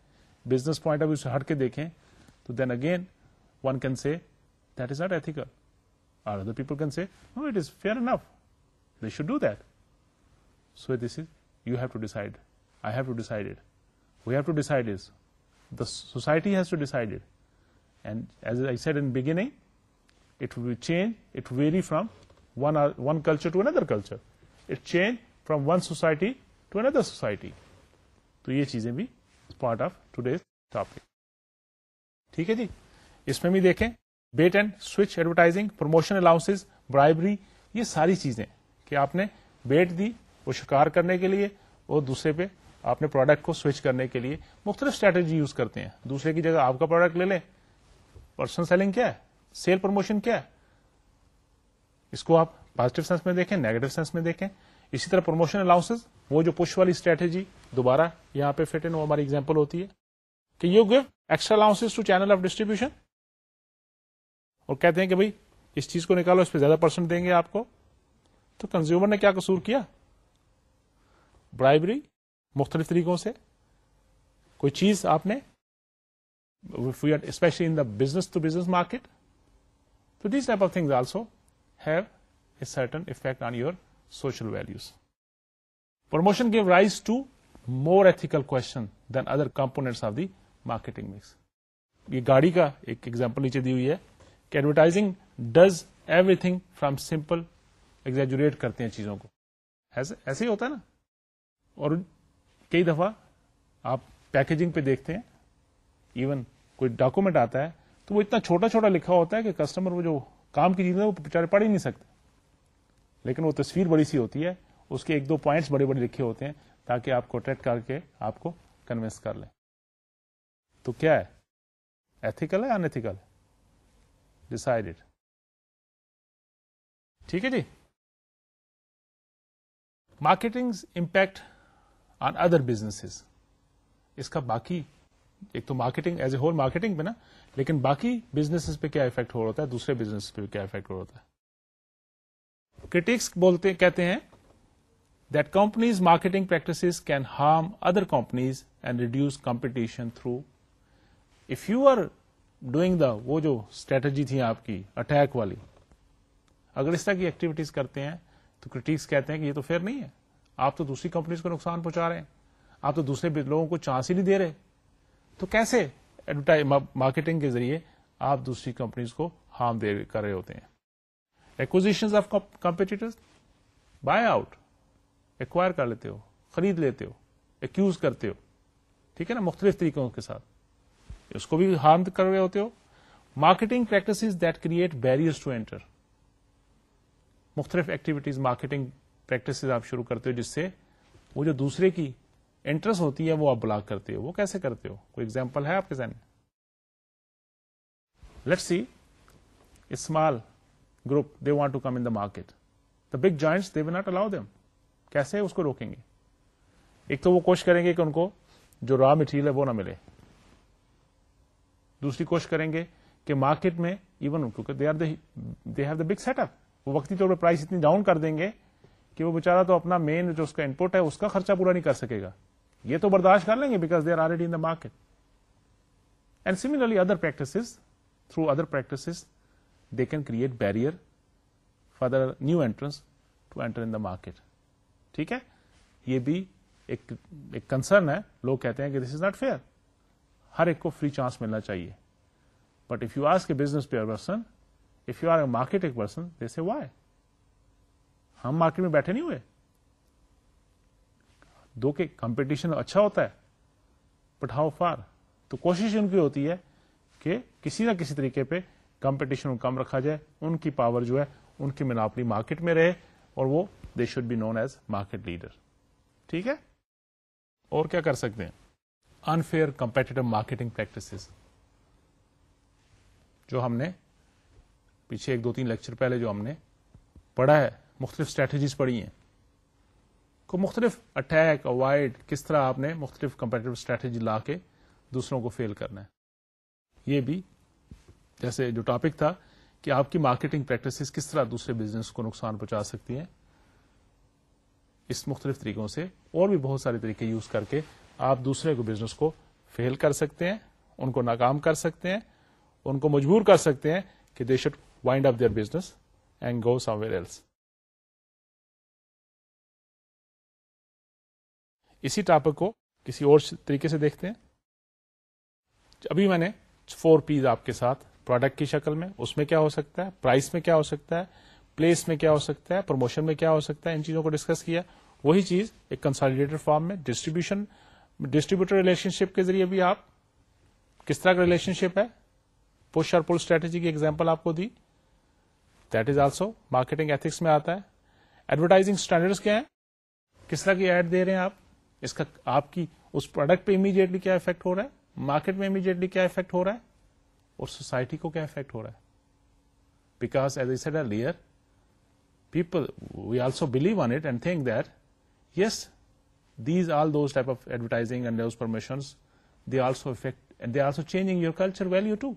بزنس پوائنٹ آف ویو سے ہٹ کے دیکھیں تو then again one can see that is not ethical or other people can see fair enough they should do that so this is you have have have to to decide decide I we to decide is society has to decided and as انگینگ it change vary from one culture to another culture to another society تو یہ چیزیں بھی point of today ٹھیک ہے جی اس میں بھی دیکھیں bait and switch advertising promotion allowance bribery یہ ساری چیزیں کہ آپ نے بیٹ دی اور شکار کرنے کے لیے اور دوسرے پہ اپنے پروڈکٹ کو سوئچ کرنے کے لیے مختلف اسٹریٹجی یوز کرتے ہیں دوسرے کی جگہ آپ کا پروڈکٹ لے لیں پرسنل سیلنگ کیا ہے سیل پروموشن کیا ہے اس کو آپ پازیٹو سینس میں دیکھیں نیگیٹو سینس میں دیکھیں اسی طرح پروموشن الاؤنسز وہ جو پش والی اسٹریٹجی دوبارہ یہاں پہ فٹ ان وہ ہماری ایگزامپل ہوتی ہے کہ you give extra allowance to channel of distribution اور کہتے ہیں کہ بھائی اس چیز کو نکالو اس پہ زیادہ پرسنٹ دیں گے آپ کو تو کنزیومر نے کیا قصور کیا برائبری مختلف طریقوں سے کوئی چیز آپ نے especially in the business business to market تو type of things also have a certain effect on your social values promotion give rise to more ethical question than other components of the marketing mix یہ گاڑی کا ایک example نیچے دی ہوئی ہے کہ advertising does everything from simple exaggerate کرتے ہیں چیزوں کو ایسے ہی ہوتا ہے نا اور کئی دفعہ آپ پیکجنگ پہ دیکھتے ہیں ایون کوئی ڈاکومنٹ آتا ہے تو وہ اتنا چھوٹا چھوٹا لکھا ہوتا ہے کہ کسٹمر وہ جو کام کی چیزیں وہ بےچارے پڑھ ہی نہیں سکتے لیکن وہ تصویر بڑی سی ہوتی ہے اس کے ایک دو پوائنٹس بڑے بڑے لکھے ہوتے ہیں تاکہ آپ کو اٹریکٹ کر کے آپ کو کنوینس کر لیں تو کیا ہے ایتھیکل ہے ڈسائڈیڈ ٹھیک ہے جی marketing impact on other business اس کا باقی ایک تو marketing as a whole marketing پہ نا لیکن باقی بزنس پہ کیا افیکٹ ہو رہا ہوتا ہے دوسرے بزنس پہ کیا افیکٹ ہو رہا ہے کرٹکس کہتے ہیں that companies marketing practices can harm other companies and reduce competition through if you are doing the وہ جو اسٹریٹجی تھی آپ کی اٹیک والی اگر اس طرح کی ایکٹیویٹیز کرتے ہیں تو کریٹکس کہتے ہیں کہ یہ تو فیئر نہیں ہے آپ تو دوسری کمپنیز کو نقصان پہنچا رہے ہیں آپ تو دوسرے لوگوں کو چانس ہی نہیں دے رہے تو کیسے مارکیٹنگ کے ذریعے آپ دوسری کمپنیز کو ہارم دے کر رہے ہوتے ہیں acquisition of competitor buyout acquire کر لیتے ہو خرید لیتے ہو ایکوز کرتے ہو ٹھیک ہے نا مختلف طریقوں کے ساتھ اس کو بھی ہارم کر رہے ہوتے ہو marketing practices that create to enter مختلف ایکٹیویٹیز مارکیٹنگ پریکٹسز آپ شروع کرتے ہو جس سے وہ جو دوسرے کی انٹرسٹ ہوتی ہے وہ آپ بلاک کرتے ہو وہ کیسے کرتے ہو کوئی ایگزامپل ہے آپ کے ذہن let see small group they want to come in market the big giants they not allow them کیسے اس کو روکیں گے ایک تو وہ کوشش کریں گے کہ ان کو جو را مٹیریل ہے وہ نہ ملے دوسری کوشش کریں گے کہ مارکیٹ میں ایون کیونکہ they they are have the big setup وہ وقتی طور پر پرائز اتنی ڈاؤن کر دیں گے کہ وہ بےچارا تو اپنا مین جو اس کا انپوٹ ہے اس کا خرچہ پورا نہیں کر سکے گا یہ تو برداشت کر لیں گے because they are already in the market and similarly other practice through other practice they can create barrier the new entrance to enter in the market ٹھیک ہے یہ بھی ایک کنسرن ہے لوگ کہتے ہیں کہ دس از ناٹ فیئر ہر ایک کو فری چانس ملنا چاہیے but if you as a business pair person if you are a market ایک پرسن دے سے وائی ہم مارکیٹ میں بیٹھے نہیں ہوئے دو کے کمپٹیشن اچھا ہوتا ہے ہاؤ فار تو کوشش ان کی ہوتی ہے کہ کسی نہ کسی طریقے پہ کمپٹیشن کو کم رکھا جائے ان کی پاور جو ہے ان کی مناپلی مارکیٹ میں رہے اور وہ they should be known as market leader ٹھیک ہے اور کیا کر سکتے ہیں انفیئر کمپیٹیو مارکیٹنگ پریکٹس جو ہم نے پیچھے ایک دو تین لیکچر پہلے جو ہم نے پڑھا ہے مختلف اسٹریٹجیز پڑی ہیں کو مختلف اٹیک اوائڈ کس طرح آپ نے مختلف کمپیٹیو اسٹریٹجی لا کے دوسروں کو فیل کرنا ہے یہ بھی جیسے جو ٹاپک تھا کہ آپ کی مارکیٹنگ پریکٹسز کس طرح دوسرے بزنس کو نقصان پہنچا سکتی ہیں اس مختلف طریقوں سے اور بھی بہت سارے طریقے یوز کر کے آپ دوسرے کو بزنس کو فیل کر سکتے ہیں ان کو ناکام کر سکتے ہیں ان کو مجبور کر سکتے ہیں کہ they should wind up their business and go somewhere else اسی ٹاپک کو کسی اور طریقے سے دیکھتے ہیں ابھی میں نے فور پیز آپ کے ساتھ پروڈکٹ کی شکل میں اس میں کیا ہو سکتا ہے پرائس میں کیا ہو سکتا ہے پلیس میں کیا ہو سکتا ہے پروموشن میں کیا ہو سکتا ہے ان چیزوں کو ڈسکس کیا وہی چیز ایک کنسالیڈیٹر فارم میں ڈسٹریبیوشن ڈسٹریبیوٹر ریلیشن شپ کے ذریعے بھی آپ کس طرح کا ریلیشن شپ ہے پوش اور پل اسٹریٹجی کی ایگزامپل آپ کو دی that is also marketing ethics میں آتا ہے ایڈورٹائزنگ اسٹینڈرڈ کیا ہیں کس طرح کی ایڈ دے رہے ہیں آپ اس کا آپ کی اس پروڈکٹ پہ امیڈیٹلی کیا افیکٹ ہو رہا ہے مارکیٹ میں امیڈیٹلی کیا افیکٹ ہو رہا ہے اور سوسائٹی کو کیا افیکٹ ہو رہا ہے because as a a said earlier people we also believe on it and think yes these all those type of advertising and those permission changing your culture value to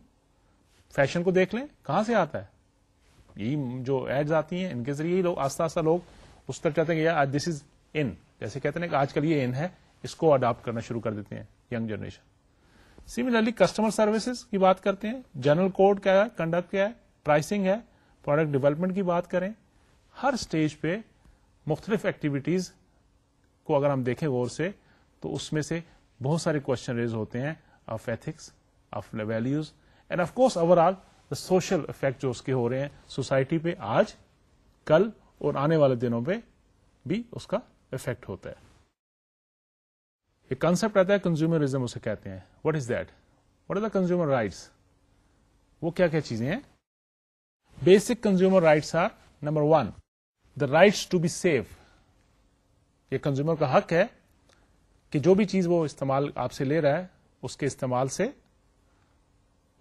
fashion کو دیکھ لیں کہاں سے آتا ہے یہ جو ایڈز آتی ہیں ان کے ذریعے آستا آستہ لوگ اس طرح چاہتے ہیں یا دس از ان جیسے کہتے ہیں کہ آج کل یہ ان ہے اس کو اڈاپٹ کرنا شروع کر دیتے ہیں young generation similarly customer services کی بات کرتے ہیں جنرل کوڈ کیا ہے کنڈکٹ کیا ہے پرائسنگ ہے پروڈکٹ ڈیولپمنٹ کی بات کریں ہر اسٹیج پہ مختلف ایکٹیویٹیز کو اگر ہم دیکھیں غور سے تو اس میں سے بہت سارے کوشچن ریز ہوتے ہیں of ethics of values and of course overall the social effect جو اس کے ہو رہے ہیں سوسائٹی پہ آج کل اور آنے والے دنوں پہ بھی اس کا کانسپٹ ہوتا ہے کنزیومرزم اسے کہتے ہیں what is that what are the consumer rights وہ کیا کیا چیزیں ہیں basic consumer rights are number one the rights to be safe یہ کنزیومر کا حق ہے کہ جو بھی چیز وہ استعمال آپ سے لے رہا ہے اس کے استعمال سے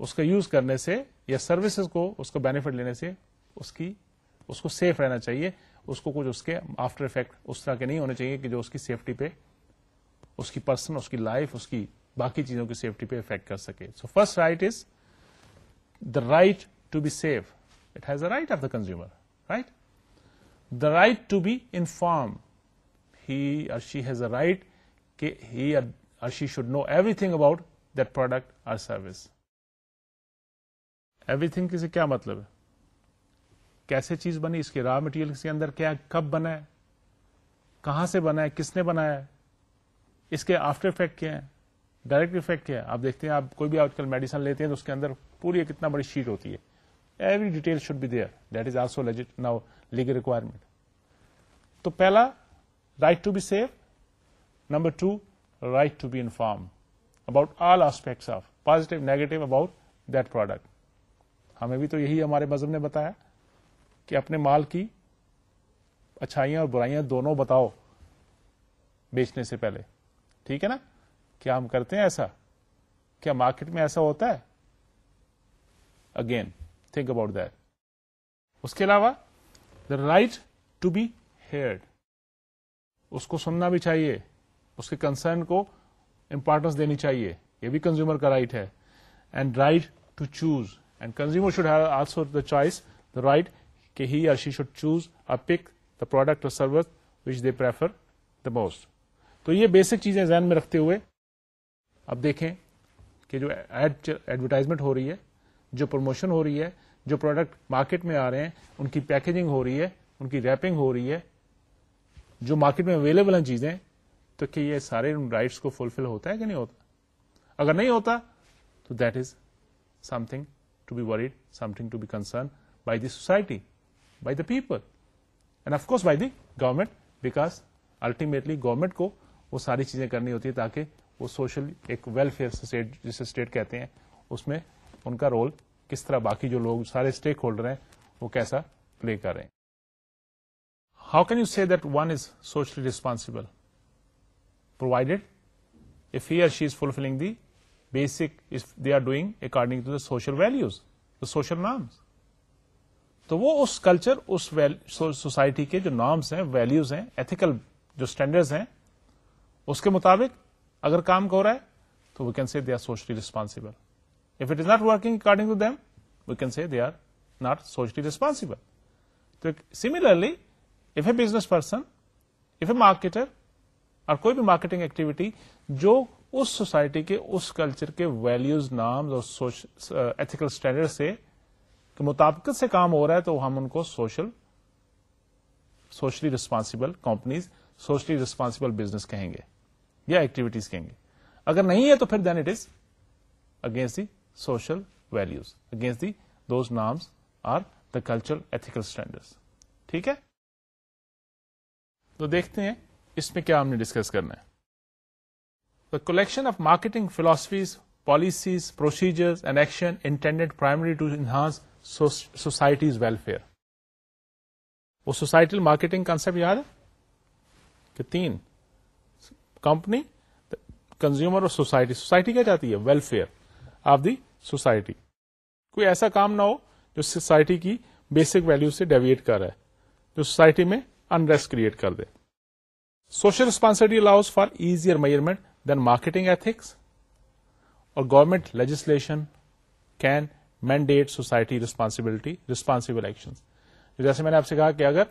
اس کا یوز کرنے سے یا سروسز کو اس کو بینیفٹ لینے سے اس اس کی کو سیف رہنا چاہیے اس کو کچھ اس کے آفٹر افیکٹ اس طرح کے نہیں ہونے چاہیے کہ جو اس کی سیفٹی پہ اس کی پرسن اس کی لائف اس کی باقی چیزوں کی سیفٹی پہ افیکٹ کر سکے so first right is the right to be safe it has a right of the consumer right the right to be inform he or she has a right کہ he or she should know everything about that product or service everything سے کیا مطلب ہے کیسے چیز بنی اس کے raw material کے اندر کیا کب بنا ہے کہاں سے بنا ہے کس نے بنا ہے اس کے آفٹر افیکٹ کیا ہے ڈائریکٹ افیکٹ کیا ہے آپ دیکھتے ہیں آپ کوئی بھی آج کل میڈیسن لیتے ہیں تو اس کے اندر پوری کتنا بڑی شیٹ ہوتی ہے every detail should be there that is also legit now legal requirement تو پہلا right to be safe number two right to be inform about all aspects of positive negative about that product ہمیں بھی تو یہی ہمارے مذہب نے بتایا کہ اپنے مال کی اچھائیاں اور برائیاں دونوں بتاؤ بیچنے سے پہلے ٹھیک ہے نا کیا ہم کرتے ہیں ایسا کیا مارکیٹ میں ایسا ہوتا ہے اگین تھنک اباؤٹ دیٹ اس کے علاوہ the right to be heard اس کو سننا بھی چاہیے اس کے کنسرن کو امپورٹنس دینی چاہیے یہ بھی کنزیومر کا رائٹ ہے and right to choose and consumer should have also the choice the right کہ he or she should choose a pick the product or service which they prefer the most تو یہ basic چیزیں ذہن میں رکھتے ہوئے اب دیکھیں کہ جو ایڈ ایڈورٹائزمنٹ ہو رہی ہے جو پروموشن ہو رہی ہے جو پروڈکٹ مارکیٹ میں آ رہے ہیں ان کی پیکجنگ ہو رہی ہے ان کی ریپنگ ہو رہی ہے جو مارکیٹ میں اویلیبل ہیں چیزیں تو کہ یہ سارے رائٹس کو فلفل ہوتا ہے کہ نہیں ہوتا اگر نہیں ہوتا تو that is something to be worried something to be concern by the society by the people and of course by the government because ultimately government کو وہ ساری چیزیں کرنی ہوتی ہے تاکہ وہ سوشل ایک ویلفیئر جسے اسٹیٹ کہتے ہیں اس میں ان کا رول کس طرح باقی جو لوگ سارے اسٹیک ہولڈر ہیں وہ کیسا پلے کر رہے ہیں how can you see that one is socially responsible provided if or she is fulfilling the basic they are doing according to the social values the social norms تو وہ اس کلچر اس سوسائٹی کے جو نارمس ہیں values ہیں ethical جو standard ہیں اس کے مطابق اگر کام کر رہا ہے تو we can see they are socially responsible if it is not working according to them we can see they are not socially responsible تو similarly if a business person if a marketer اور کوئی بھی marketing activity جو اس society کے اس culture کے values norms اور ایتھیکل اسٹینڈرڈ uh, سے مطابقت سے کام ہو رہا ہے تو ہم ان کو social socially responsible companies socially responsible business کہیں گے یا ایکٹیویٹیز کہیں گے اگر نہیں ہے تو پھر then it is against the social values against norms or the cultural ethical standard ٹھیک ہے تو دیکھتے ہیں اس میں کیا ہم نے ڈسکس کرنا ہے the collection of marketing philosophies policies procedures and action intended primary to enhance societies welfare وہ سوسائٹی مارکیٹنگ کانسپٹ یاد ہے کہ تین کمپنی کنزیومر اور سوسائٹی سوسائٹی کیا جاتی ہے ویلفیئر آف دی سوسائٹی کوئی ایسا کام نہ ہو جو سوسائٹی کی بیسک ویلو سے ڈیویٹ کر رہا ہے جو سوسائٹی میں انریسٹ کریٹ کر دے social responsibility allows for easier measurement than marketing ethics اور government legislation can mandate society responsibility responsible action جیسے میں نے آپ سے کہا کہ اگر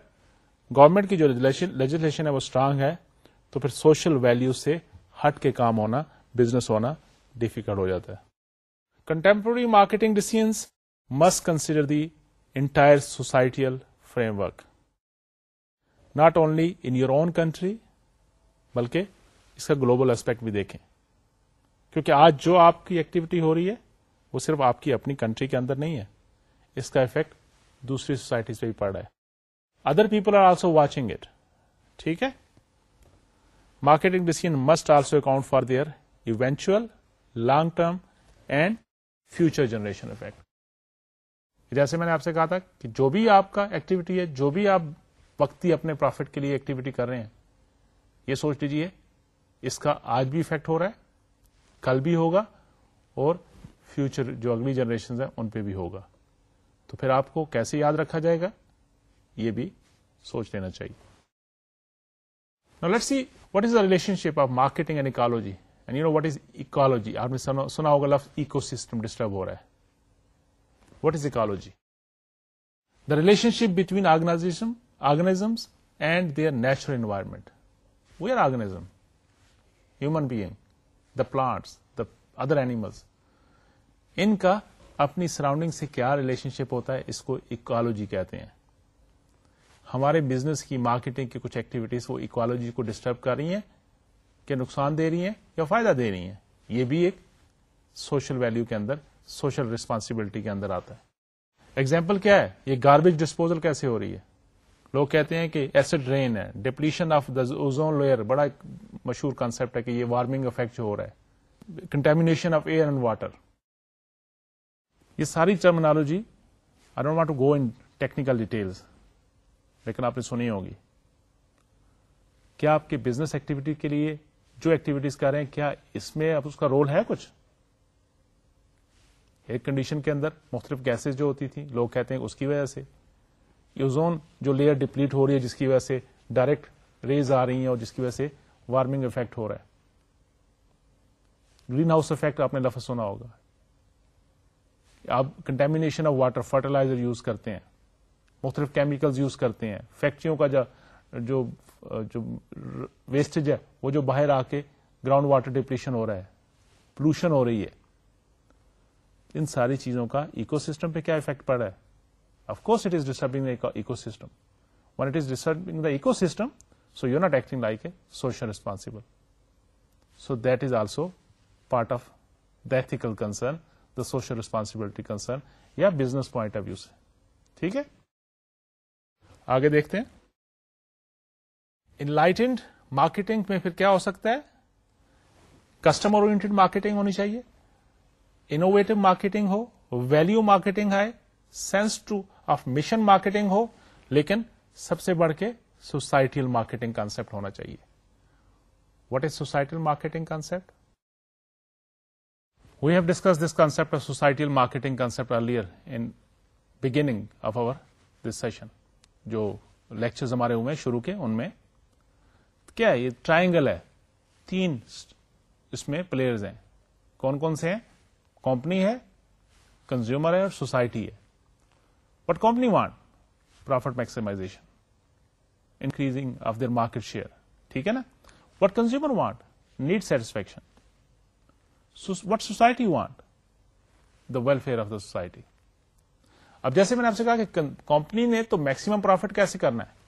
گورنمنٹ کی جو لیجسلیشن ہے وہ اسٹرانگ ہے تو پھر سوشل ویلو سے ہٹ کے کام ہونا بزنس ہونا ڈیفیکلٹ ہو جاتا ہے contemporary marketing decisions must consider the entire societal framework not only in your own country بلکہ اس کا گلوبل اسپیکٹ بھی دیکھیں کیونکہ آج جو آپ کی ایکٹیویٹی ہو رہی ہے وہ صرف آپ کی اپنی کنٹری کے اندر نہیں ہے اس کا افیکٹ دوسری سوسائٹیز پہ بھی پڑ رہا ہے other people are also watching it ٹھیک ہے marketing decision must also account for their eventual long term and future generation effect جیسے میں نے آپ سے کہا تھا کہ جو بھی آپ کا ایکٹیویٹی ہے جو بھی آپ وقتی اپنے پروفٹ کے لیے ایکٹیویٹی کر رہے ہیں یہ سوچ لیجیے اس کا آج بھی افیکٹ ہو رہا ہے کل بھی ہوگا اور فیوچر جو اگلی جنریشن ہے ان پہ بھی ہوگا تو پھر آپ کو کیسے یاد رکھا جائے گا یہ بھی سوچ لینا چاہیے نا let see what is the relationship of marketing and ecology and you know what is ecology آپ نے سنا ہوگا لفظ اکو سسٹم ڈسٹرب ہو رہا ہے what is ecology the relationship between organization organism and their natural environment we are organism human being the plants the other animals ان کا اپنی سراؤنڈنگ سے کیا ریلیشن شپ ہوتا ہے اس کو اکوالوجی کہتے ہیں ہمارے بزنس کی مارکیٹنگ کی کچھ ایکٹیویٹیز وہ اکوالوجی کو ڈسٹرب کر رہی ہیں کہ نقصان دے رہی ہیں یا فائدہ دے رہی ہیں یہ بھی ایک سوشل ویلو کے اندر سوشل ریسپانسبلٹی کے اندر آتا ہے ایگزامپل کیا ہے یہ گاربیج ڈسپوزل کیسے ہو رہی ہے لوگ کہتے ہیں کہ ایسڈ رین ہے depletion of the ozone layer بڑا ایک مشہور کانسپٹ ہے کہ یہ وارمنگ افیکٹ ہو رہا ہے contamination of air and water یہ ساری terminology I don't want to go in technical details لیکن آپ نے سنی ہوگی کیا آپ کے بزنس ایکٹیویٹی کے لیے جو ایکٹیویٹیز کر رہے ہیں کیا اس میں اب اس کا رول ہے کچھ ایئر کنڈیشن کے اندر مختلف گیسز جو ہوتی تھیں لوگ کہتے ہیں اس کی وجہ سے یوزون جو لیئر ڈپلیٹ ہو رہی ہے جس کی وجہ سے ڈائریکٹ ریز آ رہی ہیں اور جس کی وجہ سے وارمنگ افیکٹ ہو رہا ہے گرین ہاؤس افیکٹ آپ نے لفظ سنا ہوگا آپ contamination of water fertilizer use کرتے ہیں مختلف کیمیکلز یوز کرتے ہیں فیکٹریوں کا جو ویسٹیج ہے وہ جو باہر آ کے گراؤنڈ واٹر ڈپریشن ہو رہا ہے پولوشن ہو رہی ہے ان ساری چیزوں کا اکو سسٹم پہ کیا افیکٹ پڑ رہا ہے of course it is disturbing ecosystem one it is disturbing the ecosystem so you not acting like a social responsible so that is also part of the ethical concern the social responsibility concern یا business point of view سے ٹھیک ہے آگے دیکھتے ہیں ان lightened marketing میں پھر کیا ہو سکتا ہے کسٹمر اورینٹڈ مارکیٹنگ ہونی چاہیے انوویٹو مارکیٹنگ ہو ویلو مارکیٹنگ آئے sense to of mission marketing ہو لیکن سب سے بڑھ کے سوسائٹیل مارکیٹنگ کانسپٹ ہونا چاہیے what is societal marketing concept we have discuss this concept societal marketing concept earlier in beginning of our this session جو لیکچرز ہمارے اومے شروع کے ان میں کیا ہے یہ ٹرائنگل ہے تین اس میں پلیئرز ہیں کون کون سے ہیں کمپنی ہے کنزیومر ہے اور سوسائٹی ہے but company want profit maximization increasing of their market share ٹھیک ہے نا but consumer want need satisfaction what society want the welfare of the society اب جیسے میں نے آپ سے کہا کہ کمپنی نے تو میکسیمم پروفٹ کیسے کرنا ہے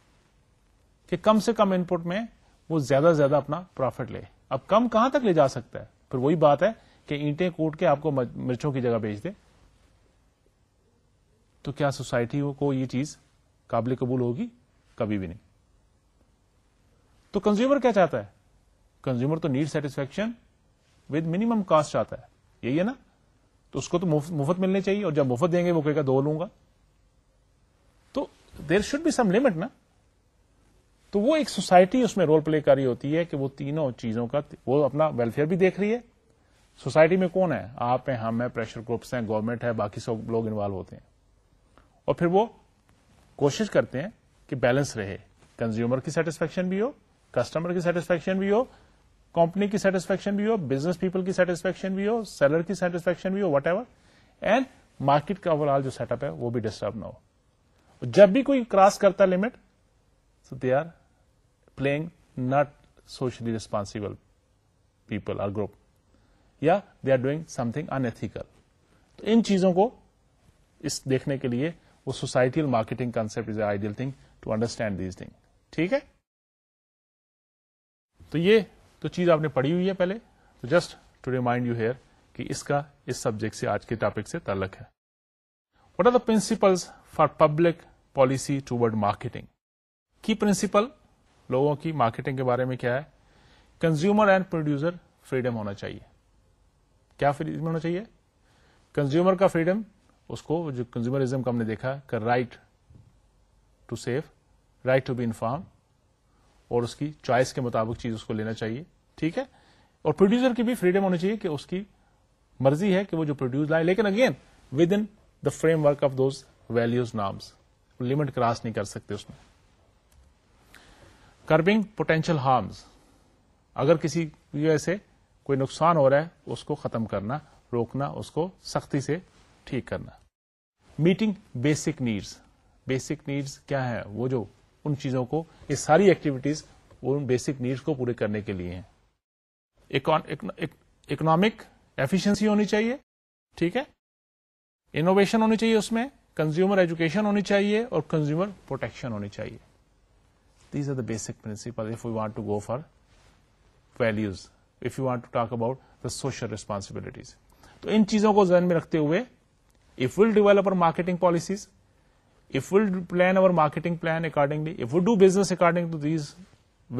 کہ کم سے کم ان پٹ میں وہ زیادہ سے زیادہ اپنا پروفٹ لے اب کم کہاں تک لے جا سکتا ہے پھر وہی بات ہے کہ اینٹیں کوٹ کے آپ کو مرچوں کی جگہ بیچ دے تو کیا سوسائٹی کو یہ چیز قابل قبول ہوگی کبھی بھی نہیں تو کنزیومر کیا چاہتا ہے کنزیومر تو need satisfaction with minimum cost آتا ہے یہی ہے نا تو اس کو تو مفت ملنے چاہیے اور جب مفت دیں گے وہ کہے گا دو لوں گا تو there should be some limit نا تو وہ ایک سوسائٹی اس میں رول پلے کر رہی ہوتی ہے کہ وہ تینوں چیزوں کا وہ اپنا ویلفیئر بھی دیکھ رہی ہے سوسائٹی میں کون ہے آپ ہیں ہم ہیں پریشر گروپس ہیں گورنمنٹ ہے باقی سب لوگ انوالو ہوتے ہیں اور پھر وہ کوشش کرتے ہیں کہ بیلنس رہے کنزیومر کی سیٹسفیکشن بھی ہو کسٹمر کی سیٹسفیکشن بھی ہو کمپنی کی سیٹسفیکشن بھی ہو بزنس پیپل کی سیٹسفیکشن بھی ہو سیلر کی سیٹسفیکشن بھی ہو وٹ ایور اینڈ مارکیٹ کا اوور آل جو سیٹ اپ ہے وہ بھی ڈسٹرب نہ ہو جب بھی کوئی کراس کرتا limit so they are playing not socially responsible people are group یا they are doing something unethical تو ان چیزوں کو اس دیکھنے کے لیے وہ societal marketing concept is a ideal thing to understand these thing ٹھیک ہے تو یہ تو چیز آپ نے پڑھی ہوئی ہے پہلے تو just to remind you here کہ اس کا اس سبجیکٹ سے آج کے ٹاپک سے تعلق ہے what are the principles for public policy toward marketing کی پرنسپل لوگوں کی مارکیٹنگ کے بارے میں کیا ہے کنزیومر اینڈ پروڈیوسر فریڈم ہونا چاہیے کیا فریڈم ہونا چاہیے کنزیومر کا فریڈم اس کو جو کنزیومرزم کا ہم نے دیکھا right to save right to be inform اور اس کی چوائس کے مطابق چیز اس کو لینا چاہیے ٹھیک ہے اور پروڈیوسر کی بھی فریڈم ہونی چاہیے کہ اس کی مرضی ہے کہ وہ جو پروڈیوس لائے لیکن again within the framework of those values norms limit cross نہیں کر سکتے اس میں کربنگ پوٹینشیل ہارمس اگر کسی سے کوئی نقصان ہو رہا ہے اس کو ختم کرنا روکنا اس کو سختی سے ٹھیک کرنا meeting basic needs basic needs کیا ہے وہ جو ان چیزوں کو یہ ساری ایکٹیویٹیز ان بیسک نیڈس کو پورے کرنے کے لیے ہیں اکنامک ایفیشنسی ہونی چاہیے ٹھیک ہے انوویشن ہونی چاہیے اس میں کنزیومر ایجوکیشن ہونی چاہیے اور کنزیومر پروٹیکشن ہونی چاہیے these are the basic principle if you want to go for values if you want to talk about the social responsibilities تو ان چیزوں کو ذہن میں رکھتے ہوئے if will develop our marketing policies if will plan our marketing plan accordingly if will do business according to these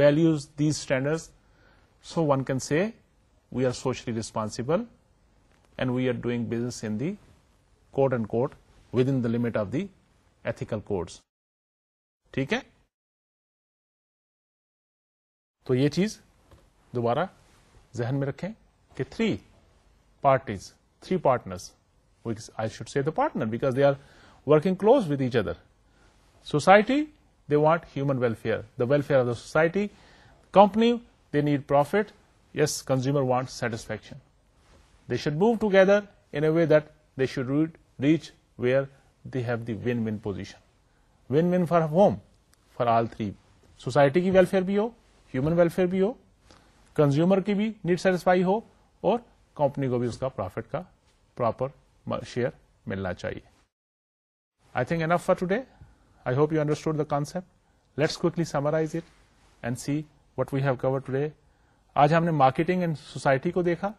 values these standard so one can say we are socially responsible and we are doing business in the quote and quote within the limit of the L codes ٹھیک ہے تو یہ چیز دوبارہ ذہن میں رکھیں کہ three parties three partners I should see the partner because they are working close with each other society they want human welfare the welfare of the society company they need profit yes consumer want satisfaction they should move together in a way that they should read reach where they have دیشن for home for all three society کی welfare بھی ہو human welfare بھی ہو consumer کی بھی need satisfy ہو اور company کو بھی اس کا پروفیٹ کا پراپر شیئر ملنا چاہیے I think enough for today I hope you understand the concept let's quickly summarize it and see what we have cover today آج ہم نے مارکیٹنگ اینڈ سوسائٹی کو دیکھا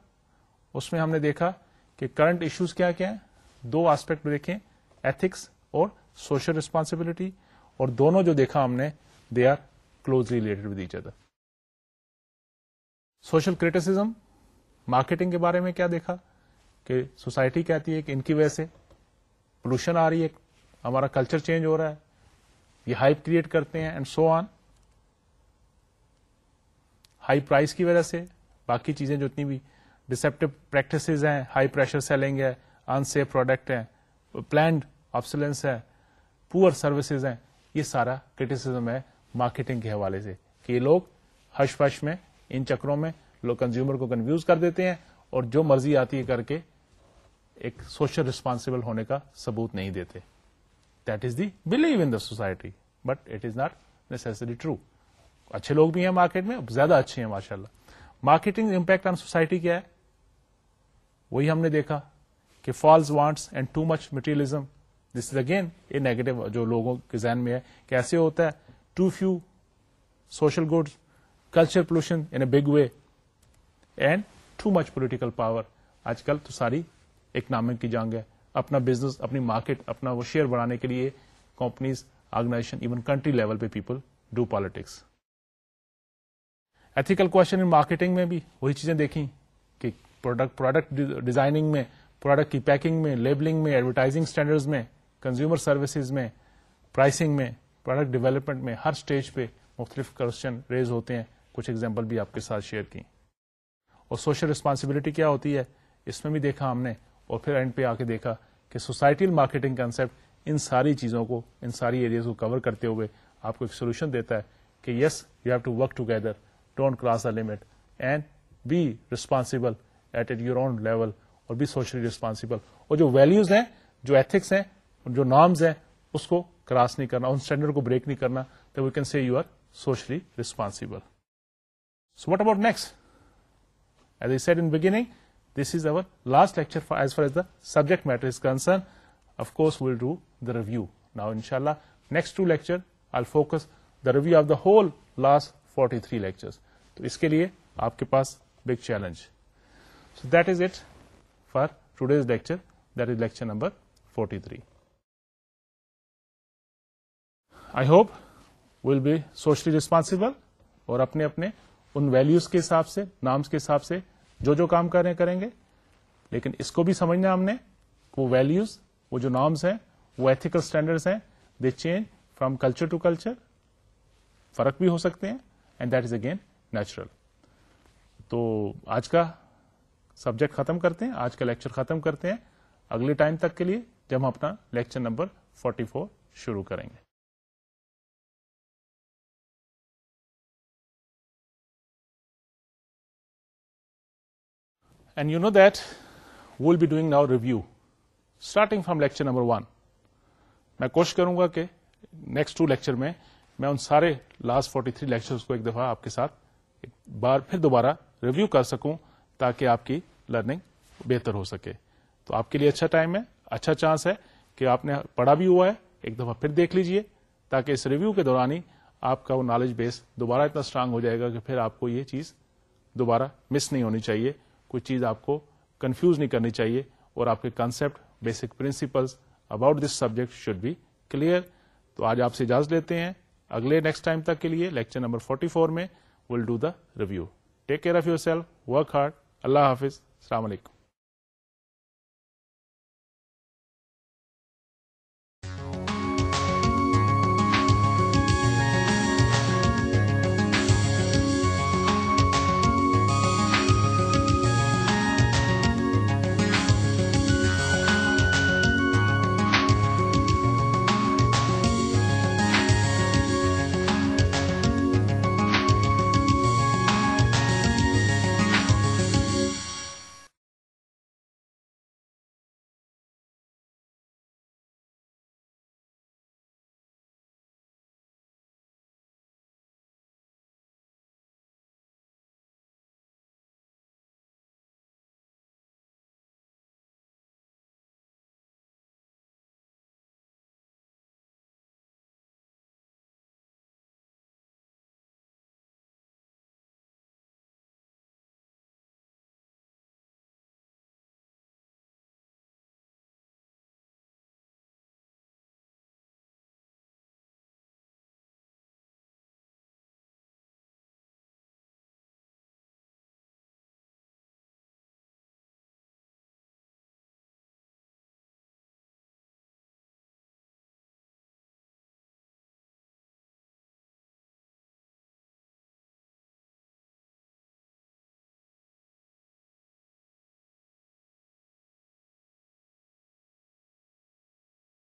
اس میں ہم نے دیکھا کہ کرنٹ ایشوز کیا کیا ہیں دو آسپیکٹ دیکھیں ایتھکس اور سوشل ریسپانسبلٹی اور دونوں جو دیکھا ہم نے they are closely related with each other social criticism marketing کے بارے میں کیا دیکھا کہ سوسائٹی کہتی ہے کہ ان کی وجہ سے پولوشن آ رہی ہے ہمارا کلچر چینج ہو رہا ہے یہ ہائپ کریٹ کرتے ہیں and so on high prices کی وجہ سے باقی چیزیں جو اتنی بھی ڈسپٹو پریکٹسز ہیں ہائی پریشر سیلنگ ہے سیف پروڈکٹ ہیں پلانڈ آپسلنس ہے پور سروسز ہیں یہ سارا کریٹیسم ہے مارکیٹنگ کے حوالے سے کہ یہ لوگ ہش پش میں ان چکروں میں لوگ کنزیومر کو کنفیوز کر دیتے ہیں اور جو مرضی آتی ہے کر کے ایک سوشل ریسپانسبل ہونے کا ثبوت نہیں دیتے that is the belief in the society but it is not necessary true اچھے لوگ بھی ہیں مارکیٹ میں زیادہ اچھے ہیں ماشاء اللہ مارکیٹنگ امپیکٹ آن سوسائٹی کیا ہے وہی ہم نے دیکھا کہ false wants and too much materialism this is again یہ نیگیٹو جو لوگوں کے ذہن میں ہے کیسے ہوتا ہے too few social good culture pollution in a big way and too much political power آج کل تو ساری اکنامک کی جانگ ہے اپنا بزنس اپنی مارکیٹ اپنا وہ شیئر بڑھانے کے لیے companies organization even country level پہ people do politics ethical question in marketing میں بھی وہی چیزیں دیکھیں کہ پروڈکٹ پروڈکٹ ڈیزائننگ میں پروڈکٹ کی پیکنگ میں لیبلنگ میں ایڈورٹائزنگ اسٹینڈرڈ میں کنزیومر سروسز میں پرائسنگ میں پروڈکٹ ڈیولپمنٹ میں ہر اسٹیج پہ مختلف کوشچن ریز ہوتے ہیں کچھ ایگزامپل بھی آپ کے ساتھ شیئر کی اور سوشل ریسپانسبلٹی کیا ہوتی ہے اس میں بھی دیکھا ہم نے اور پھر اینڈ پہ آ کے دیکھا کہ سوسائٹیل مارکیٹنگ کنسپٹ ان ساری چیزوں کو ان ساری ایریاز کو کور کرتے ہوئے آپ کو ایک سولوشن دیتا ہے کہ yes you have to work together don't cross the limit and be responsible at at your own level اور بی سوشلی ریسپانسبل اور جو ویلوز ہیں جو ایتھکس ہیں جو نارمز ہیں اس کو کراس نہیں کرنا ان اسٹینڈرڈ کو بریک نہیں کرنا تو we can see you are socially responsible so what about next as a set in beginning this is our last lecture as far as the subject matter is concern of course will do the review now ان شاء اللہ next two lecture I focus the review of the whole last forty three lectures تو اس کے لیے آپ کے پاس big challenge so that is it for today's lecture that is lecture number forty three I hope will be socially responsible اور اپنے اپنے ان values کے حساب سے نامس کے حساب سے جو جو کام کر رہے کریں گے لیکن اس کو بھی سمجھنا ہم نے وہ ویلوز وہ جو نامس ہیں وہ ایتھیکل اسٹینڈرڈ ہیں they change from culture to culture فرق بھی ہو سکتے ہیں نیچرل تو آج کا سبجیکٹ ختم کرتے ہیں آج کا لیکچر ختم کرتے ہیں اگلے ٹائم تک کے لیے جب ہم اپنا لیکچر نمبر 44 شروع کریں گے and you know that will be doing now review starting from lecture number one میں کوشش کروں گا کہ نیکسٹ ٹو لیکچر میں میں ان سارے لاسٹ فورٹی تھری لیکچرس کو ایک دفعہ آپ کے ساتھ بار پھر دوبارہ ریویو کر سکوں تاکہ آپ کی لرننگ بہتر ہو سکے تو آپ کے لیے اچھا ٹائم ہے اچھا چانس ہے کہ آپ نے پڑھا بھی ہوا ہے ایک دفعہ پھر دیکھ لیجئے تاکہ اس ریویو کے دوران ہی آپ کا وہ نالج بیس دوبارہ اتنا اسٹرانگ ہو جائے گا کہ پھر آپ کو یہ چیز دوبارہ مس نہیں ہونی چاہیے کوئی چیز آپ کو کنفیوز نہیں کرنی چاہیے اور آپ کے concept basic principles about this subject should be clear تو آج آپ سے اجازت لیتے ہیں اگلے نیکسٹ ٹائم تک کے لیے لیکچر نمبر 44 میں will do the review take care of yourself work hard اللہ حافظ السلام علیکم